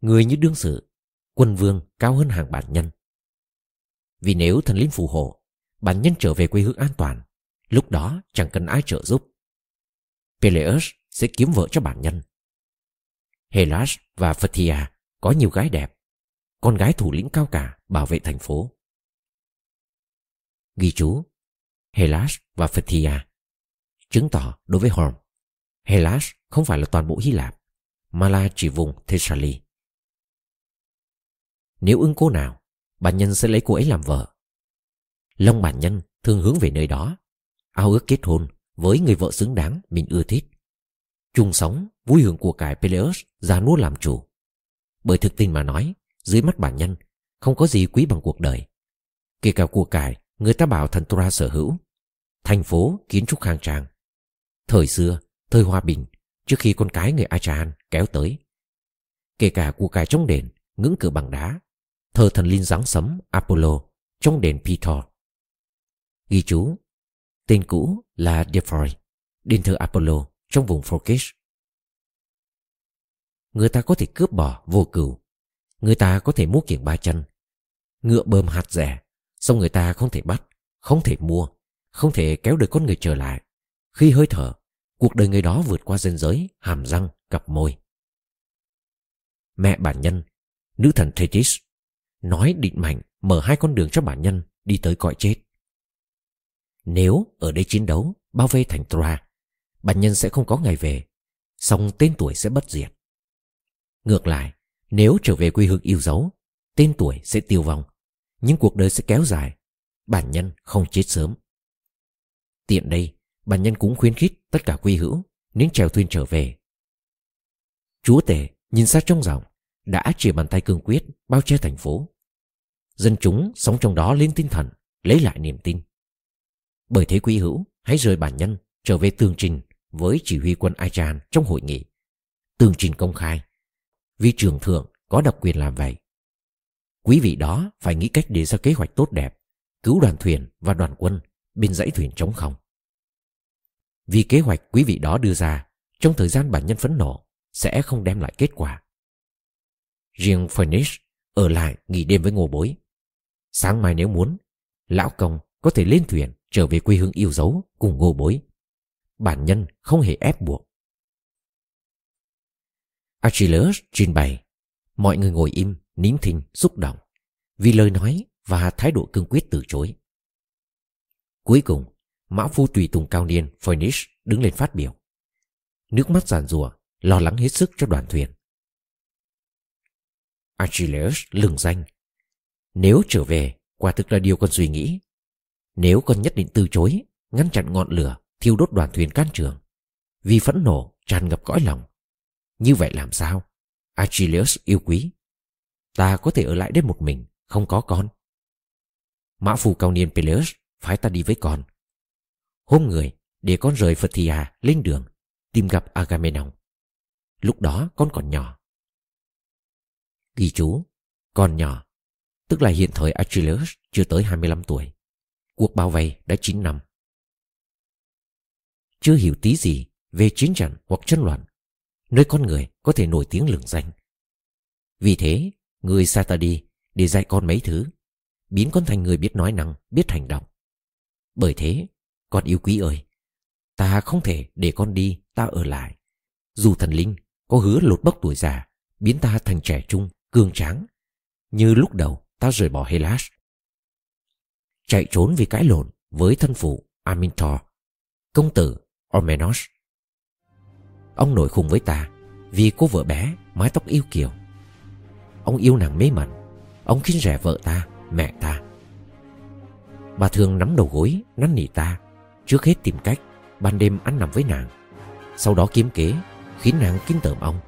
người như đương sự, quân vương cao hơn hàng bản nhân. Vì nếu thần linh phù hộ, bản nhân trở về quê hương an toàn, lúc đó chẳng cần ai trợ giúp. Peleus sẽ kiếm vợ cho bản nhân. Hellas và Phthia có nhiều gái đẹp, con gái thủ lĩnh cao cả bảo vệ thành phố. Ghi chú Hellas và Phthia chứng tỏ đối với Horm, Hellas không phải là toàn bộ Hy Lạp, mà là chỉ vùng Thessaly. Nếu ưng cô nào, bản nhân sẽ lấy cô ấy làm vợ. Long bản nhân thường hướng về nơi đó, ao ước kết hôn với người vợ xứng đáng mình ưa thích. Chung sống, vui hưởng của cải Peleus ra nuốt làm chủ. Bởi thực tình mà nói, dưới mắt bản nhân, không có gì quý bằng cuộc đời. Kể cả của cải, người ta bảo thần tura sở hữu. Thành phố kiến trúc khang trang. Thời xưa, thời hòa bình, trước khi con cái người Achan kéo tới. Kể cả của cải trong đền, ngưỡng cửa bằng đá, thờ thần linh dáng sấm Apollo trong đền pithor Ghi chú, tên cũ là Defoy, đền thờ Apollo trong vùng Forkish. Người ta có thể cướp bò vô cửu Người ta có thể mua kiểng ba chân. Ngựa bơm hạt rẻ. Xong người ta không thể bắt, không thể mua, không thể kéo được con người trở lại. Khi hơi thở, cuộc đời người đó vượt qua ranh giới, hàm răng, cặp môi. Mẹ bản nhân, nữ thần Thetis, nói định mạnh mở hai con đường cho bản nhân đi tới cõi chết. Nếu ở đây chiến đấu, bao vây thành Troa, bản nhân sẽ không có ngày về, song tên tuổi sẽ bất diệt. Ngược lại, nếu trở về quê hương yêu dấu, tên tuổi sẽ tiêu vong, nhưng cuộc đời sẽ kéo dài, bản nhân không chết sớm. Tiện đây, bản nhân cũng khuyến khích tất cả quy hữu nên trèo thuyền trở về. Chúa tể nhìn xa trông rộng, đã chỉ bàn tay cương quyết bao che thành phố. Dân chúng sống trong đó lên tinh thần, lấy lại niềm tin. Bởi thế quý hữu, hãy rời bản nhân trở về tường trình với chỉ huy quân ai tràn trong hội nghị. Tường trình công khai. Vì trưởng thượng có độc quyền làm vậy. Quý vị đó phải nghĩ cách để ra kế hoạch tốt đẹp, cứu đoàn thuyền và đoàn quân bên dãy thuyền trống không. Vì kế hoạch quý vị đó đưa ra trong thời gian bản nhân phẫn nộ sẽ không đem lại kết quả. Riêng Phoenix ở lại nghỉ đêm với ngô bối. Sáng mai nếu muốn, lão công có thể lên thuyền trở về quê hương yêu dấu cùng ngô bối. Bản nhân không hề ép buộc. Achilles trình bày. Mọi người ngồi im, nín thinh, xúc động. Vì lời nói và thái độ cương quyết từ chối. Cuối cùng, Mã phu tùy tùng cao niên Phoenix đứng lên phát biểu. Nước mắt giàn rùa, lo lắng hết sức cho đoàn thuyền. Achilles lừng danh. Nếu trở về, quả thực là điều con suy nghĩ. Nếu con nhất định từ chối, ngăn chặn ngọn lửa, thiêu đốt đoàn thuyền can trường. Vì phẫn nộ, tràn ngập cõi lòng. Như vậy làm sao? Achilles yêu quý. Ta có thể ở lại đây một mình, không có con. Mã phù cao niên Peleus phái ta đi với con. Hôm người, để con rời Phthia lên đường, tìm gặp Agamemnon. Lúc đó con còn nhỏ. Ghi chú, còn nhỏ, tức là hiện thời Achilles chưa tới 25 tuổi. Cuộc bao vây đã 9 năm. Chưa hiểu tí gì về chiến trận hoặc chân loạn, nơi con người có thể nổi tiếng lừng danh. Vì thế, người xa ta đi để dạy con mấy thứ, biến con thành người biết nói năng, biết hành động. Bởi thế, con yêu quý ơi, ta không thể để con đi, ta ở lại. Dù thần linh có hứa lột bốc tuổi già, biến ta thành trẻ trung, cường tráng, như lúc đầu ta rời bỏ Hellas. Chạy trốn vì cãi lộn với thân phụ Amintor, công tử Ormenos. Ông nổi khùng với ta vì cô vợ bé mái tóc yêu kiều. Ông yêu nàng mê mẩn, ông khinh rẻ vợ ta, mẹ ta. Bà thường nắm đầu gối, năn nỉ ta, trước hết tìm cách ban đêm ăn nằm với nàng. Sau đó kiếm kế, khiến nàng kinh tởm ông.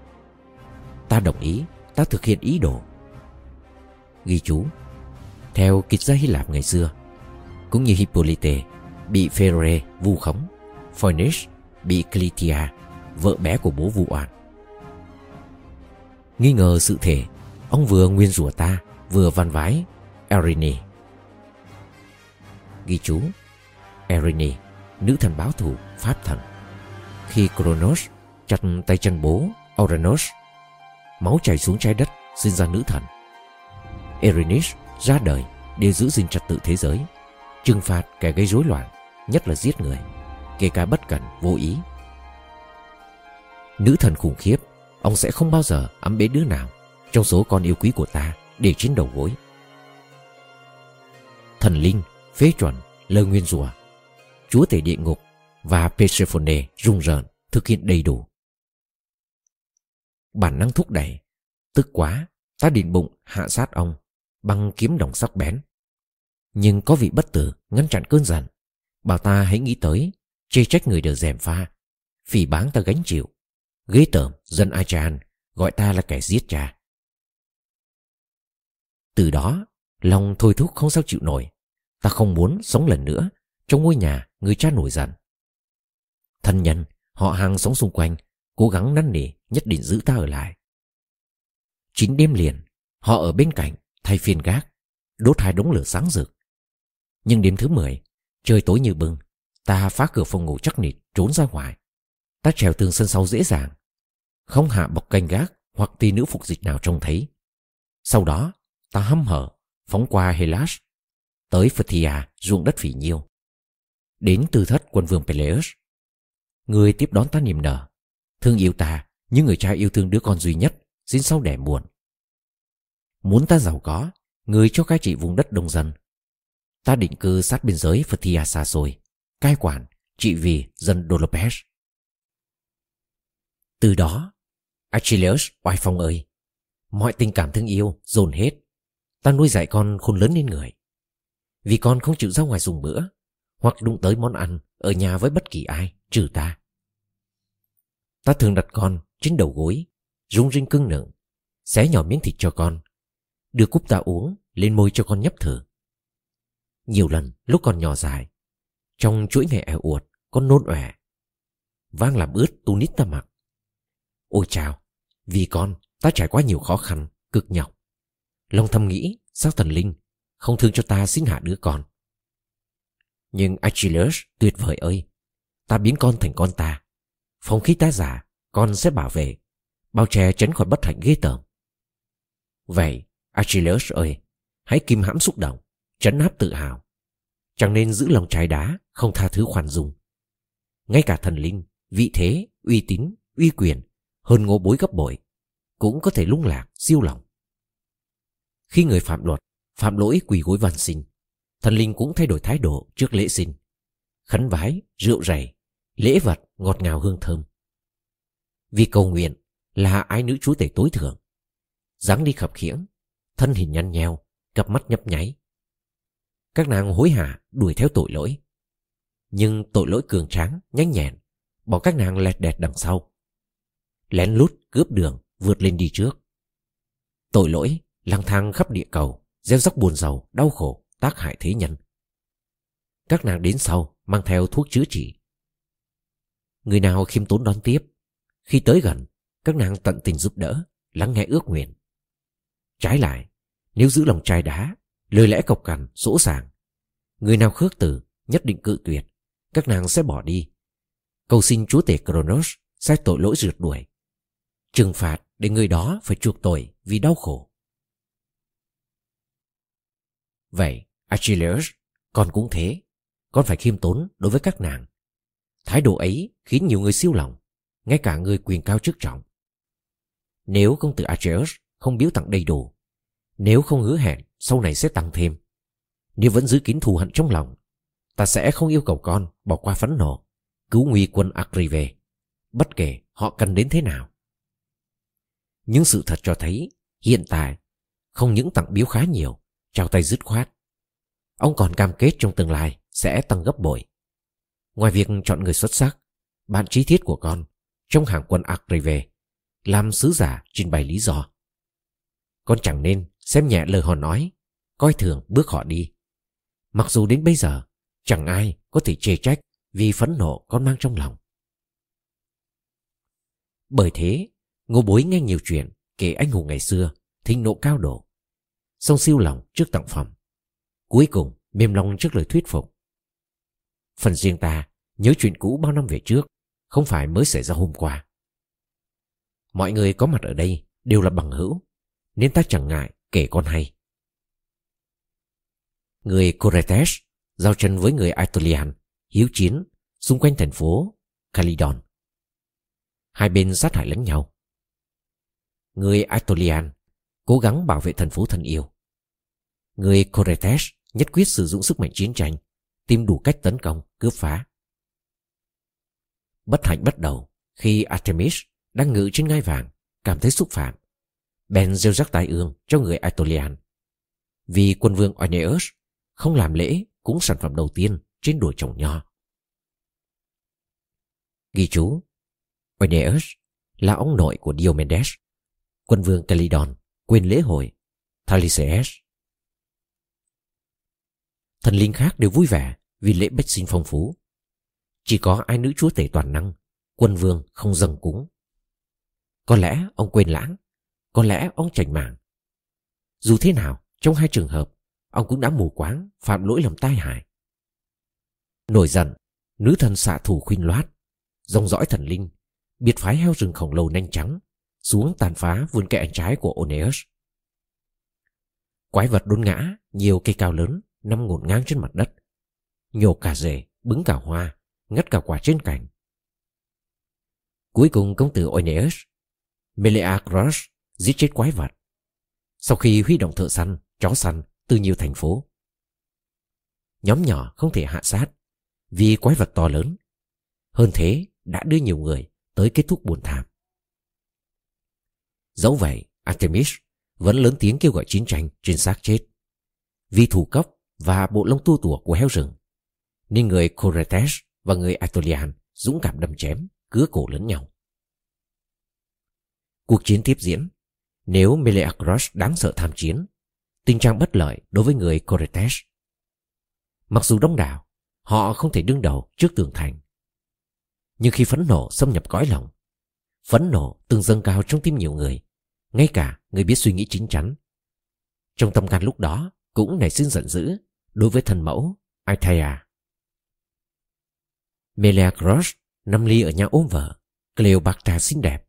Ta đồng ý ta thực hiện ý đồ Ghi chú Theo kịch gia Hy Lạp ngày xưa Cũng như Hippolyte Bị Ferre vu khống Phoenix bị clitia Vợ bé của bố vu oan. Nghi ngờ sự thể, Ông vừa nguyên rủa ta, Vừa van vái, erini. Ghi chú, erini, Nữ thần báo thù, Pháp thần. Khi Kronos chặt tay chân bố Ouranos máu chảy xuống trái đất, sinh ra nữ thần. Erinis ra đời để giữ gìn trật tự thế giới, trừng phạt kẻ gây rối loạn, nhất là giết người, kể cả bất cẩn, vô ý nữ thần khủng khiếp, ông sẽ không bao giờ ấm bế đứa nào. Trong số con yêu quý của ta, để trên đầu gối. Thần linh, phế chuẩn lời nguyên rủa chúa tể địa ngục và Persephone rung rợn, thực hiện đầy đủ. Bản năng thúc đẩy, Tức quá, Ta định bụng hạ sát ông Bằng kiếm đồng sắc bén. Nhưng có vị bất tử ngăn chặn cơn giận. Bảo ta hãy nghĩ tới, Chê trách người được dèm pha, Phỉ báng ta gánh chịu ghế tởm, dân Achan Gọi ta là kẻ giết cha. Từ đó Lòng thôi thúc không sao chịu nổi. Ta không muốn sống lần nữa Trong ngôi nhà người cha nổi giận. Thân nhân, Họ hàng sống xung quanh, Cố gắng năn nỉ nhất định giữ ta ở lại. Chín đêm liền, Họ ở bên cạnh thay phiên gác, Đốt hai đống lửa sáng rực. Nhưng đêm thứ mười, Trời tối như bưng Ta phá cửa phòng ngủ chắc nịt, trốn ra ngoài. Ta trèo tường sân sau dễ dàng không hạ bọc canh gác Hoặc tỷ nữ phục dịch nào trông thấy. Sau đó, ta hăm hở, Phóng qua Hellas, Tới Phthia, ruộng đất phỉ nhiêu. Đến tư thất quân vương Peleus. Người tiếp đón ta niềm nở. Thương yêu ta, như người cha yêu thương đứa con duy nhất, Xin sau đẻ buồn Muốn ta giàu có, Người cho cai trị vùng đất đông dân. Ta định cư sát biên giới Phthia xa xôi, Cai quản, trị vì dân Dolopes. Từ đó Achilles oai phong ơi. Mọi tình cảm thương yêu dồn hết. Ta nuôi dạy con khôn lớn lên người. Vì con không chịu ra ngoài dùng bữa Hoặc đụng tới món ăn Ở nhà với bất kỳ ai trừ ta. Ta thường đặt con trên đầu gối Rung rinh cưng nựng Xé nhỏ miếng thịt cho con Đưa cúp ta uống lên môi cho con nhấp thử. Nhiều lần lúc còn nhỏ dài Trong chuỗi ngày eo uột Con nôn ẻ, Vang làm ướt tu nít ta mặc. Ôi chào Vì con ta trải qua nhiều khó khăn Cực nhọc. Long thầm nghĩ sao thần linh Không thương cho ta sinh hạ đứa con. Nhưng Achilles tuyệt vời ơi Ta biến con thành con ta. Phòng khi ta giả, Con sẽ bảo vệ Bao che tránh khỏi bất hạnh ghê tởm. Vậy Achilles ơi Hãy kim hãm xúc động Trấn áp tự hào. Chẳng nên giữ lòng trái đá Không tha thứ khoan dung. Ngay cả thần linh Vị thế, uy tín, uy quyền hơn ngô bối gấp bội Cũng có thể lung lạc, siêu lòng. Khi người phạm luật Phạm lỗi quỳ gối van xin Thần linh cũng thay đổi thái độ trước lễ sinh Khấn vái, rượu rầy Lễ vật, ngọt ngào hương thơm. Vì cầu nguyện Là ái nữ chúa tể tối thượng dáng đi khập khiễng thân hình nhăn nheo cặp mắt nhấp nháy. Các nàng hối hả đuổi theo tội lỗi nhưng tội lỗi cường tráng nhanh nhẹn bỏ các nàng lẹt đẹt đằng sau lén lút cướp đường vượt lên đi trước. Tội lỗi lang thang khắp địa cầu gieo rắc buồn giàu đau khổ tác hại thế nhân. Các nàng đến sau mang theo thuốc chữa trị. Người nào khiêm tốn đón tiếp. Khi tới gần các nàng tận tình giúp đỡ lắng nghe ước nguyện. Trái lại, nếu giữ lòng trai đá, lời lẽ cộc cằn, sỗ sàng, người nào khước từ, nhất định cự tuyệt, các nàng sẽ bỏ đi. Cầu xin chúa tể Kronos sai tội lỗi rượt đuổi. Trừng phạt để người đó phải chuộc tội vì đau khổ. Vậy, Achilles, con cũng thế. Con phải khiêm tốn đối với các nàng. Thái độ ấy khiến nhiều người siêu lòng, ngay cả người quyền cao chức trọng. Nếu công tử Achilles không biếu tặng đầy đủ. Nếu không hứa hẹn, sau này sẽ tăng thêm. Nếu vẫn giữ kín thù hận trong lòng, ta sẽ không yêu cầu con bỏ qua phấn nộ, cứu nguy quân Akrive, bất kể họ cần đến thế nào. Nhưng sự thật cho thấy, hiện tại, không những tặng biếu khá nhiều, trao tay dứt khoát. Ông còn cam kết trong tương lai sẽ tăng gấp bội. Ngoài việc chọn người xuất sắc, bạn trí thiết của con trong hàng quân về làm sứ giả trình bày lý do. Con chẳng nên xem nhẹ lời họ nói Coi thường bước họ đi Mặc dù đến bây giờ Chẳng ai có thể chê trách Vì phẫn nộ con mang trong lòng Bởi thế Ngô bối nghe nhiều chuyện, Kể anh hùng ngày xưa Thinh nộ cao độ Xong siêu lòng trước tặng phẩm Cuối cùng, mềm lòng trước lời thuyết phục Phần riêng ta, Nhớ chuyện cũ bao năm về trước, Không phải mới xảy ra hôm qua Mọi người có mặt ở đây Đều là bằng hữu, nên ta chẳng ngại kể con hay. Người Coretes giao tranh với người Aetolian, hiếu chiến, xung quanh thành phố Calydon. Hai bên sát hại lẫn nhau. Người Aetolian cố gắng bảo vệ thành phố thân yêu. Người Coretes nhất quyết sử dụng sức mạnh chiến tranh, tìm đủ cách tấn công, cướp phá. Bất hạnh bắt đầu khi Artemis đang ngự trên ngai vàng, cảm thấy xúc phạm. Ben gieo rắc tai ương cho người Aetolian. Vì quân vương Oeneus không làm lễ cúng sản phẩm đầu tiên trên đồi trồng nho. Ghi chú Oeneus là ông nội của Diomedes, quân vương Calydon, quên lễ hội Thalises. Thần linh khác đều vui vẻ vì lễ bách sinh phong phú. Chỉ có ai nữ chúa tể toàn năng, quân vương không dâng cúng. Có lẽ ông quên lãng có lẽ ông chảnh mảng. Dù thế nào, trong hai trường hợp, ông cũng đã mù quáng, phạm lỗi lầm tai hại. Nổi giận, nữ thần xạ thủ khuyên loát, dòng dõi thần linh, biệt phái heo rừng khổng lồ nhanh trắng, xuống tàn phá vườn cây trái của Oneus. Quái vật đốn ngã, nhiều cây cao lớn, nằm ngổn ngang trên mặt đất. Nhổ cả rễ, bứng cả hoa, ngắt cả quả trên cành. Cuối cùng công tử Oneus, Meleagros giết chết quái vật. Sau khi huy động thợ săn, chó săn từ nhiều thành phố. Nhóm nhỏ không thể hạ sát vì quái vật to lớn. Hơn thế đã đưa nhiều người tới kết thúc buồn thảm. Dẫu vậy, Artemis vẫn lớn tiếng kêu gọi chiến tranh trên xác chết. Vì thủ cấp và bộ lông tu tủa của heo rừng, nên người Coretes và người Aetolian dũng cảm đâm chém, cứa cổ lẫn nhau. Cuộc chiến tiếp diễn. Nếu Meleagros đáng sợ tham chiến, tình trạng bất lợi đối với người Coretes. Mặc dù đông đảo, họ không thể đương đầu trước tường thành. Nhưng khi phẫn nộ xâm nhập cõi lòng, phẫn nộ từng dâng cao trong tim nhiều người, ngay cả người biết suy nghĩ chính chắn. Trong tâm can lúc đó cũng nảy sinh giận dữ đối với thần mẫu Aithaya. Meleagros năm ly ở nhà ôm vợ, Cleopatra xinh đẹp.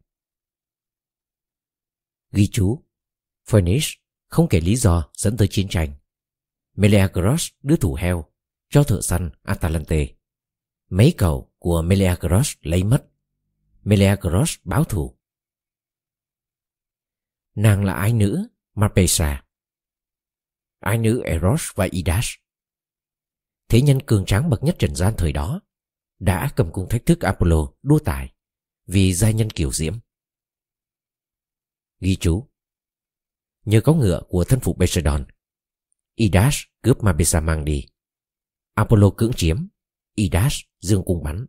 Ghi chú Phoenix không kể lý do dẫn tới chiến tranh. Meleagros đưa thủ heo cho thợ săn Atalante. Mấy cầu của Meleagros lấy mất. Meleagros báo thù. Nàng là ai nữ? Marpesa. Ai nữ Eros và Idas. Thế nhân cường tráng bậc nhất trần gian thời đó đã cầm cung thách thức Apollo đua tài vì giai nhân kiều diễm. Ghi chú Nhờ có ngựa của thân phụ Poseidon, Idas cướp Mabesa mang đi. Apollo cưỡng chiếm, Idas dương cung bắn.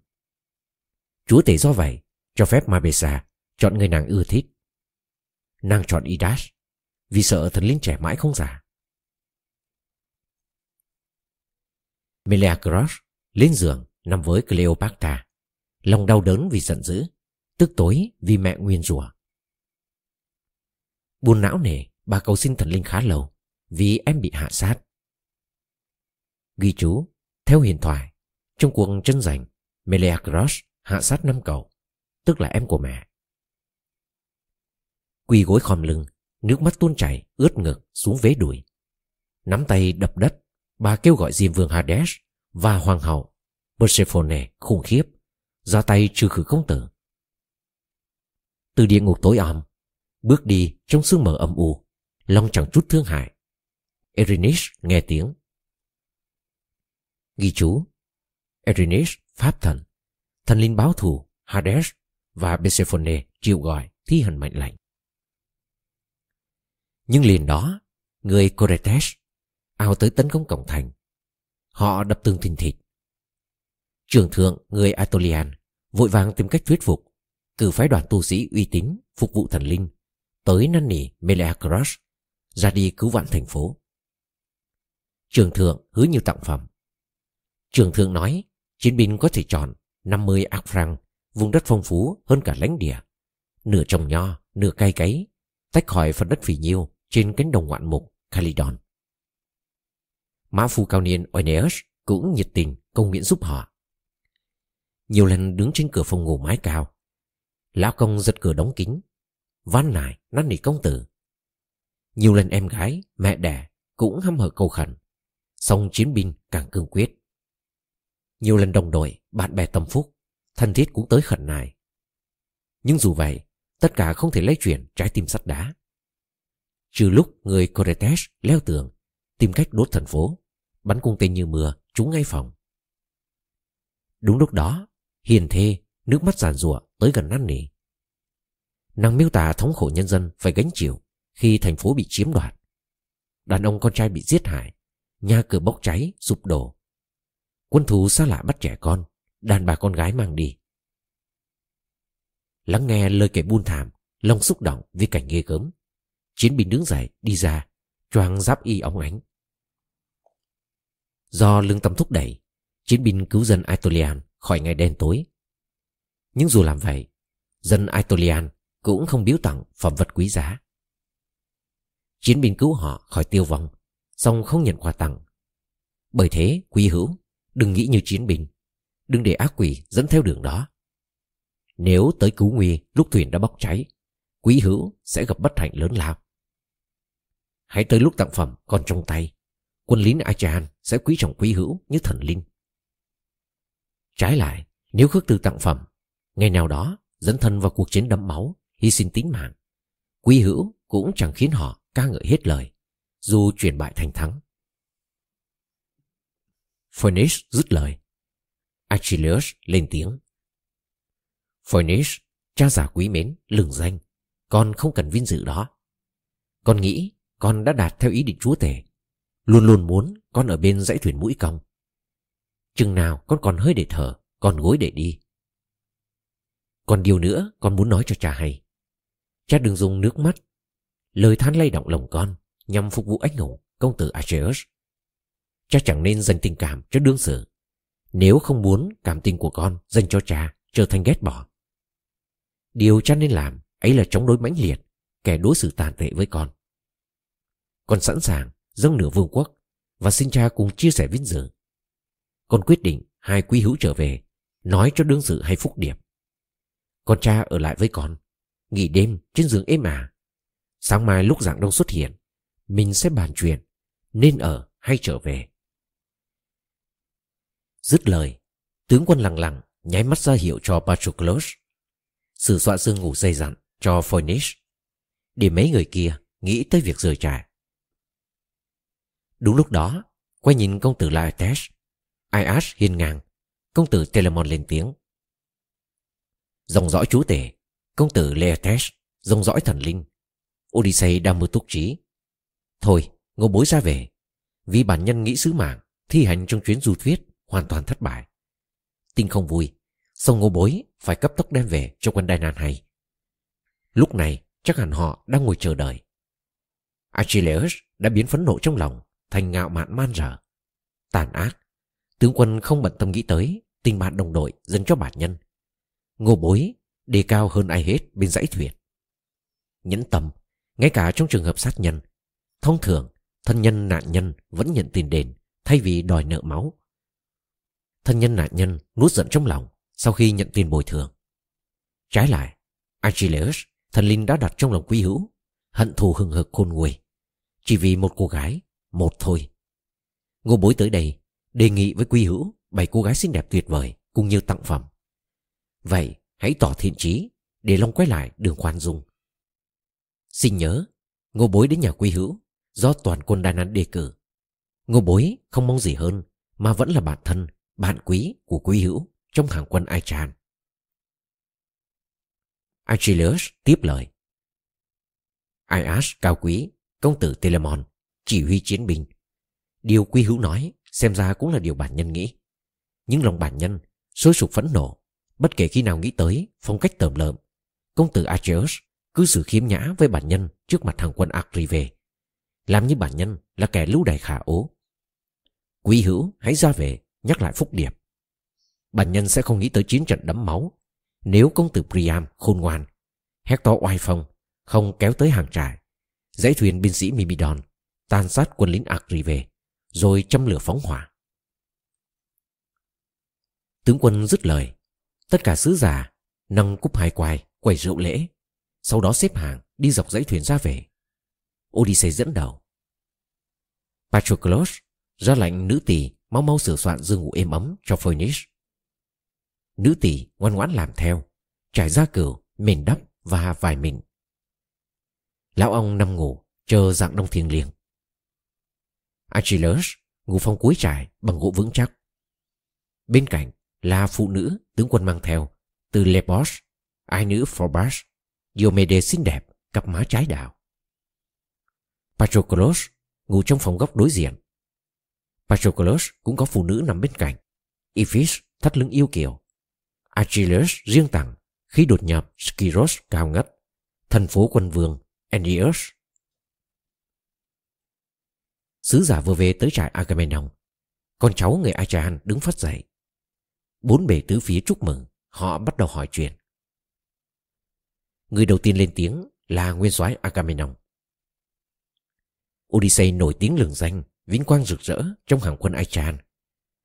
Chúa tể do vậy cho phép Mabesa chọn người nàng ưa thích. Nàng chọn Idas vì sợ thần linh trẻ mãi không già. Meleagros lên giường nằm với Cleopatra, lòng đau đớn vì giận dữ, tức tối vì mẹ nguyên rủa. Buồn não nề, bà cầu xin thần linh khá lâu vì em bị hạ sát. Ghi chú, theo huyền thoại, trong cuộc chân giành, Meleagros hạ sát năm cầu, tức là em của mẹ. Quỳ gối khom lưng, nước mắt tuôn chảy, ướt ngực xuống vế đùi. Nắm tay đập đất, bà kêu gọi Diêm Vương Hades và Hoàng hậu Persephone khủng khiếp, ra tay trừ khử công tử. Từ địa ngục tối om, bước đi trong sương mờ âm u, lòng chẳng chút thương hại. Erinys nghe tiếng. Ghi chú Erinys, Pháp thần, thần linh báo thù, Hades và Persephone chịu gọi thi hành mệnh lệnh. Nhưng liền đó, người Coretes ao tới tấn công cổng thành. Họ đập tường thình thịt. Trưởng thượng người Atolian vội vàng tìm cách thuyết phục, cử phái đoàn tu sĩ uy tín phục vụ thần linh tới năn nỉ Meleagros ra đi cứu vãn thành phố. Trường thượng hứa nhiều tặng phẩm. Trường thượng nói chiến binh có thể chọn 50 ác franc, vùng đất phong phú hơn cả lãnh địa. Nửa trồng nho, nửa cay cấy, tách khỏi phần đất phì nhiêu trên cánh đồng ngoạn mục Calydon. Mã phu cao niên Oeneus cũng nhiệt tình công miễn giúp họ. Nhiều lần đứng trên cửa phòng ngủ mái cao, lão công giật cửa đóng kính, van nài năn nỉ công tử. Nhiều lần em gái, mẹ đẻ cũng hăm hở cầu khẩn, song chiến binh càng cương quyết. Nhiều lần đồng đội, bạn bè tâm phúc, thân thiết cũng tới khẩn nài. Nhưng dù vậy, tất cả không thể lấy chuyển trái tim sắt đá. Trừ lúc người Coretes leo tường, tìm cách đốt thành phố, bắn cung tên như mưa, trúng ngay phòng. Đúng lúc đó, hiền thê, nước mắt giàn rủa tới gần năn nỉ. Nàng miêu tả thống khổ nhân dân phải gánh chịu khi thành phố bị chiếm đoạt. Đàn ông con trai bị giết hại, nhà cửa bốc cháy, sụp đổ. Quân thù xa lạ bắt trẻ con, đàn bà con gái mang đi. Lắng nghe lời kể buôn thảm, lòng xúc động với cảnh ghê gớm. Chiến binh đứng dậy, đi ra, choàng giáp y óng ánh. Do lương tâm thúc đẩy, chiến binh cứu dân Aetolian khỏi ngày đen tối. Nhưng dù làm vậy, dân Aetolian cũng không biếu tặng phẩm vật quý giá. Chiến binh cứu họ khỏi tiêu vong, song không nhận quà tặng. Bởi thế, quý hữu, đừng nghĩ như chiến binh, đừng để ác quỷ dẫn theo đường đó. Nếu tới cứu nguy lúc thuyền đã bốc cháy, quý hữu sẽ gặp bất hạnh lớn lao. Hãy tới lúc tặng phẩm còn trong tay, quân lính Achan sẽ quý trọng quý hữu như thần linh. Trái lại, nếu khước từ tặng phẩm, ngày nào đó dẫn thân vào cuộc chiến đẫm máu, hy sinh tính mạng, quý hữu cũng chẳng khiến họ ca ngợi hết lời, dù chuyển bại thành thắng. Phoenix dứt lời. Achilles lên tiếng. Phoenix, cha già quý mến, lừng danh, con không cần vinh dự đó. Con nghĩ con đã đạt theo ý định chúa tể, luôn luôn muốn con ở bên dãy thuyền mũi cong. Chừng nào con còn hơi để thở, còn gối để đi. Còn điều nữa con muốn nói cho cha hay. Cha đừng dùng nước mắt, lời than lay động lòng con nhằm phục vụ anh hùng công tử Achilles. Cha chẳng nên dành tình cảm cho đương sự nếu không muốn cảm tình của con dành cho cha, trở thành ghét bỏ. Điều cha nên làm, ấy là chống đối mãnh liệt, Kẻ đối xử tàn tệ với con. Con sẵn sàng dâng nửa vương quốc Và xin cha cùng chia sẻ vinh dự. Con quyết định hai quý hữu trở về, Nói cho đương sự hay phúc điệp. Con cha ở lại với con, Nghỉ đêm trên giường êm ả. Sáng mai lúc dạng đông xuất hiện, Mình sẽ bàn chuyện, Nên ở hay trở về. Dứt lời, tướng quân lặng lặng nháy mắt ra hiệu cho Patroclus. Sử soạn sương ngủ dây dặn cho Phoenix để mấy người kia nghĩ tới việc rời trại. Đúng lúc đó, quay nhìn công tử Laertes, Aias hiên ngang, công tử Telemon lên tiếng. Dòng dõi chúa tể, công tử Laertes, dòng dõi thần linh. Odyssey đang mơ túc trí. Thôi, ngô bối ra về, vì bản nhân nghĩ sứ mạng thi hành trong chuyến du thuyết hoàn toàn thất bại. Tinh không vui, song ngô bối phải cấp tốc đem về cho quân Đài Nan hay. Lúc này chắc hẳn họ đang ngồi chờ đợi. Achilles đã biến phấn nộ trong lòng thành ngạo mạn man rở. Tàn ác, tướng quân không bận tâm nghĩ tới tình bạn đồng đội dành cho bản nhân. Ngô bối đề cao hơn ai hết bên dãy thuyền. Nhẫn tâm, ngay cả trong trường hợp sát nhân, thông thường thân nhân nạn nhân vẫn nhận tiền đền thay vì đòi nợ máu Thân nhân nạn nhân nuốt giận trong lòng sau khi nhận tiền bồi thường. Trái lại, Achilles, thần linh đã đặt trong lòng quý hữu, hận thù hừng hực khôn nguôi. Chỉ vì một cô gái, một thôi. Ngô bối tới đây, đề nghị với quý hữu bảy cô gái xinh đẹp tuyệt vời cũng như tặng phẩm. Vậy, hãy tỏ thiện trí để Long quay lại đường khoan dung. Xin nhớ, ngô bối đến nhà quý hữu do toàn quân đa nắn đề cử. Ngô bối không mong gì hơn mà vẫn là bạn thân bạn quý của quý hữu trong hàng quân Aichan. Achilles tiếp lời. Aias cao quý, công tử Telemon, chỉ huy chiến binh. Điều quý hữu nói xem ra cũng là điều bản nhân nghĩ. Nhưng lòng bản nhân sôi sục phẫn nộ, bất kể khi nào nghĩ tới phong cách tởm lợm. Công tử Achilles cứ xử khiếm nhã với bản nhân trước mặt hàng quân Akrive, Làm như bản nhân là kẻ lưu đày khả ố. Quý hữu hãy ra về nhắc lại phúc điệp. Bản nhân sẽ không nghĩ tới chiến trận đẫm máu nếu công tử Priam khôn ngoan, Hector oai phong, không kéo tới hàng trại, dãy thuyền binh sĩ Mimidon, tàn sát quân lính Agrive, rồi châm lửa phóng hỏa. Tướng quân dứt lời, tất cả sứ giả nâng cúp hai quai quẩy rượu lễ, sau đó xếp hàng đi dọc dãy thuyền ra về. Odyssey dẫn đầu. Patroclus ra lệnh nữ tỳ mau mau sửa soạn giường ngủ êm ấm cho Phoenix. Nữ tỷ ngoan ngoãn làm theo, trải ra cửa, mền đắp và vài mình. Lão ông nằm ngủ, chờ dạng đông thiêng liêng. Achilles ngủ phong cuối trải bằng gỗ vững chắc. Bên cạnh là phụ nữ tướng quân mang theo từ Lepos, ai nữ Phobos, Diomede xinh đẹp, cặp má trái đào. Patroclus ngủ trong phòng góc đối diện. Patroclus cũng có phụ nữ nằm bên cạnh. Iphis thắt lưng yêu kiều. Achilles riêng tặng khi đột nhập Skiros cao ngất, thành phố quân vương Aeneas. Sứ giả vừa về tới trại Agamemnon. Con cháu người Achaean đứng phát dậy. Bốn bề tứ phía chúc mừng, họ bắt đầu hỏi chuyện. Người đầu tiên lên tiếng là nguyên soái Agamemnon. Odyssey nổi tiếng lừng danh vinh quang rực rỡ trong hàng quân Aichan.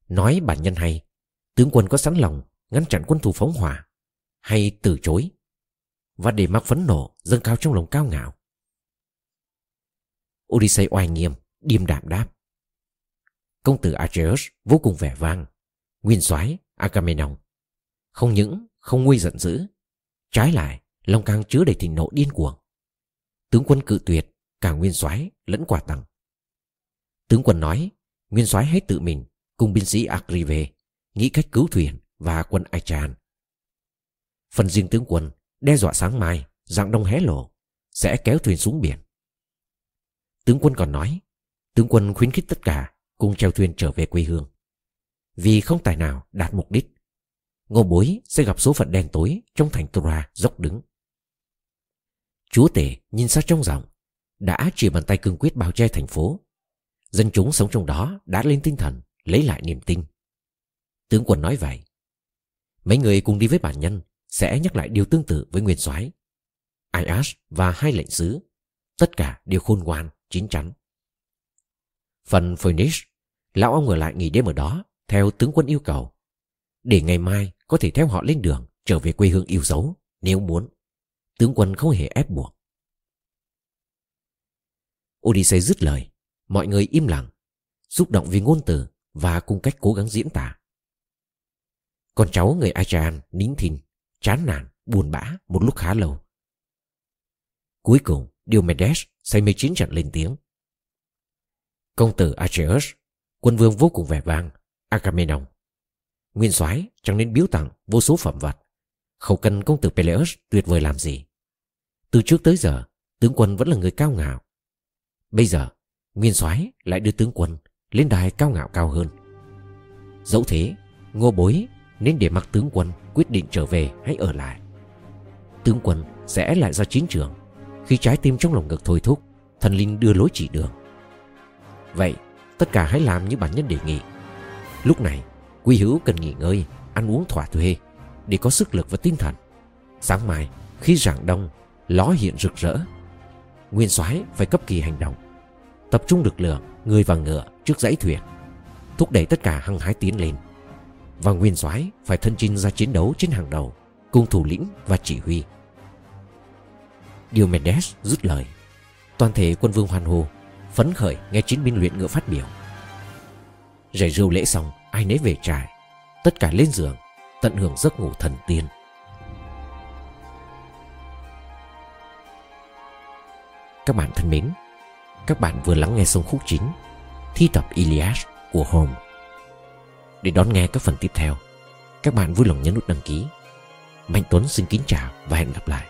Nói bản nhân hay, tướng quân có sẵn lòng ngăn chặn quân thù phóng hỏa. hay từ chối và để mặc phấn nộ dâng cao trong lòng cao ngạo Odyssey oai nghiêm điềm đạm đáp công tử Acheus vô cùng vẻ vang nguyên soái Agamemnon không những không nguy giận dữ trái lại lòng càng chứa đầy thịnh nộ điên cuồng tướng quân cự tuyệt cả nguyên soái lẫn quả tặng tướng quân nói, nguyên soái hãy tự mình cùng binh sĩ Agrive nghĩ cách cứu thuyền và quân aichan phần riêng tướng quân đe dọa sáng mai, dạng đông hé lộ, sẽ kéo thuyền xuống biển. Tướng quân còn nói, tướng quân khuyến khích tất cả cùng treo thuyền trở về quê hương. Vì không tài nào đạt mục đích, ngô bối sẽ gặp số phận đen tối trong thành Tora dốc đứng. Chúa tể nhìn xa trong rộng đã chỉ bàn tay cương quyết bao che thành phố dân chúng sống trong đó đã lên tinh thần, lấy lại niềm tin. Tướng quân nói vậy. Mấy người cùng đi với bản nhân sẽ nhắc lại điều tương tự với nguyên soái Ayash và hai lệnh sứ. Tất cả đều khôn ngoan, chín chắn. Phần Phoenix, lão ông ở lại nghỉ đêm ở đó theo tướng quân yêu cầu, để ngày mai có thể theo họ lên đường trở về quê hương yêu dấu, nếu muốn. Tướng quân không hề ép buộc. Odyssey dứt lời mọi người im lặng, xúc động vì ngôn từ và cung cách cố gắng diễn tả. Con cháu người Achaean nín thìn, chán nản, buồn bã một lúc khá lâu. Cuối cùng, Diomedes say mê chiến trận lên tiếng. Công tử Acheus quân vương vô cùng vẻ vang, Agamemnon. Nguyên soái chẳng nên biếu tặng vô số phẩm vật. Không cần công tử Peleus tuyệt vời làm gì? Từ trước tới giờ, tướng quân vẫn là người cao ngạo. Bây giờ nguyên soái lại đưa tướng quân lên đài cao ngạo cao hơn. Dẫu thế, ngô bối nên để mặc tướng quân quyết định trở về hay ở lại. Tướng quân sẽ lại ra chiến trường. Khi trái tim trong lòng ngực thôi thúc, thần linh đưa lối chỉ đường. Vậy, tất cả hãy làm như bản nhân đề nghị. Lúc này quy hữu cần nghỉ ngơi, ăn uống thỏa thuê để có sức lực và tinh thần. Sáng mai, khi rạng đông, ló hiện rực rỡ. Nguyên soái phải cấp kỳ hành động tập trung lực lượng, người và ngựa trước dãy thuyền, thúc đẩy tất cả hăng hái tiến lên. Và nguyên soái phải thân chinh ra chiến đấu trên hàng đầu, cùng thủ lĩnh và chỉ huy. Diomedes rút lời, toàn thể quân vương hoan hô, phấn khởi nghe chiến binh luyện ngựa phát biểu. Giải rượu lễ xong, ai nấy về trại, tất cả lên giường, tận hưởng giấc ngủ thần tiên. Các bạn thân mến các bạn vừa lắng nghe xong khúc chính thi tập Iliad của Home để đón nghe các phần tiếp theo, các bạn vui lòng nhấn nút đăng ký. Mạnh Tuấn xin kính chào và hẹn gặp lại.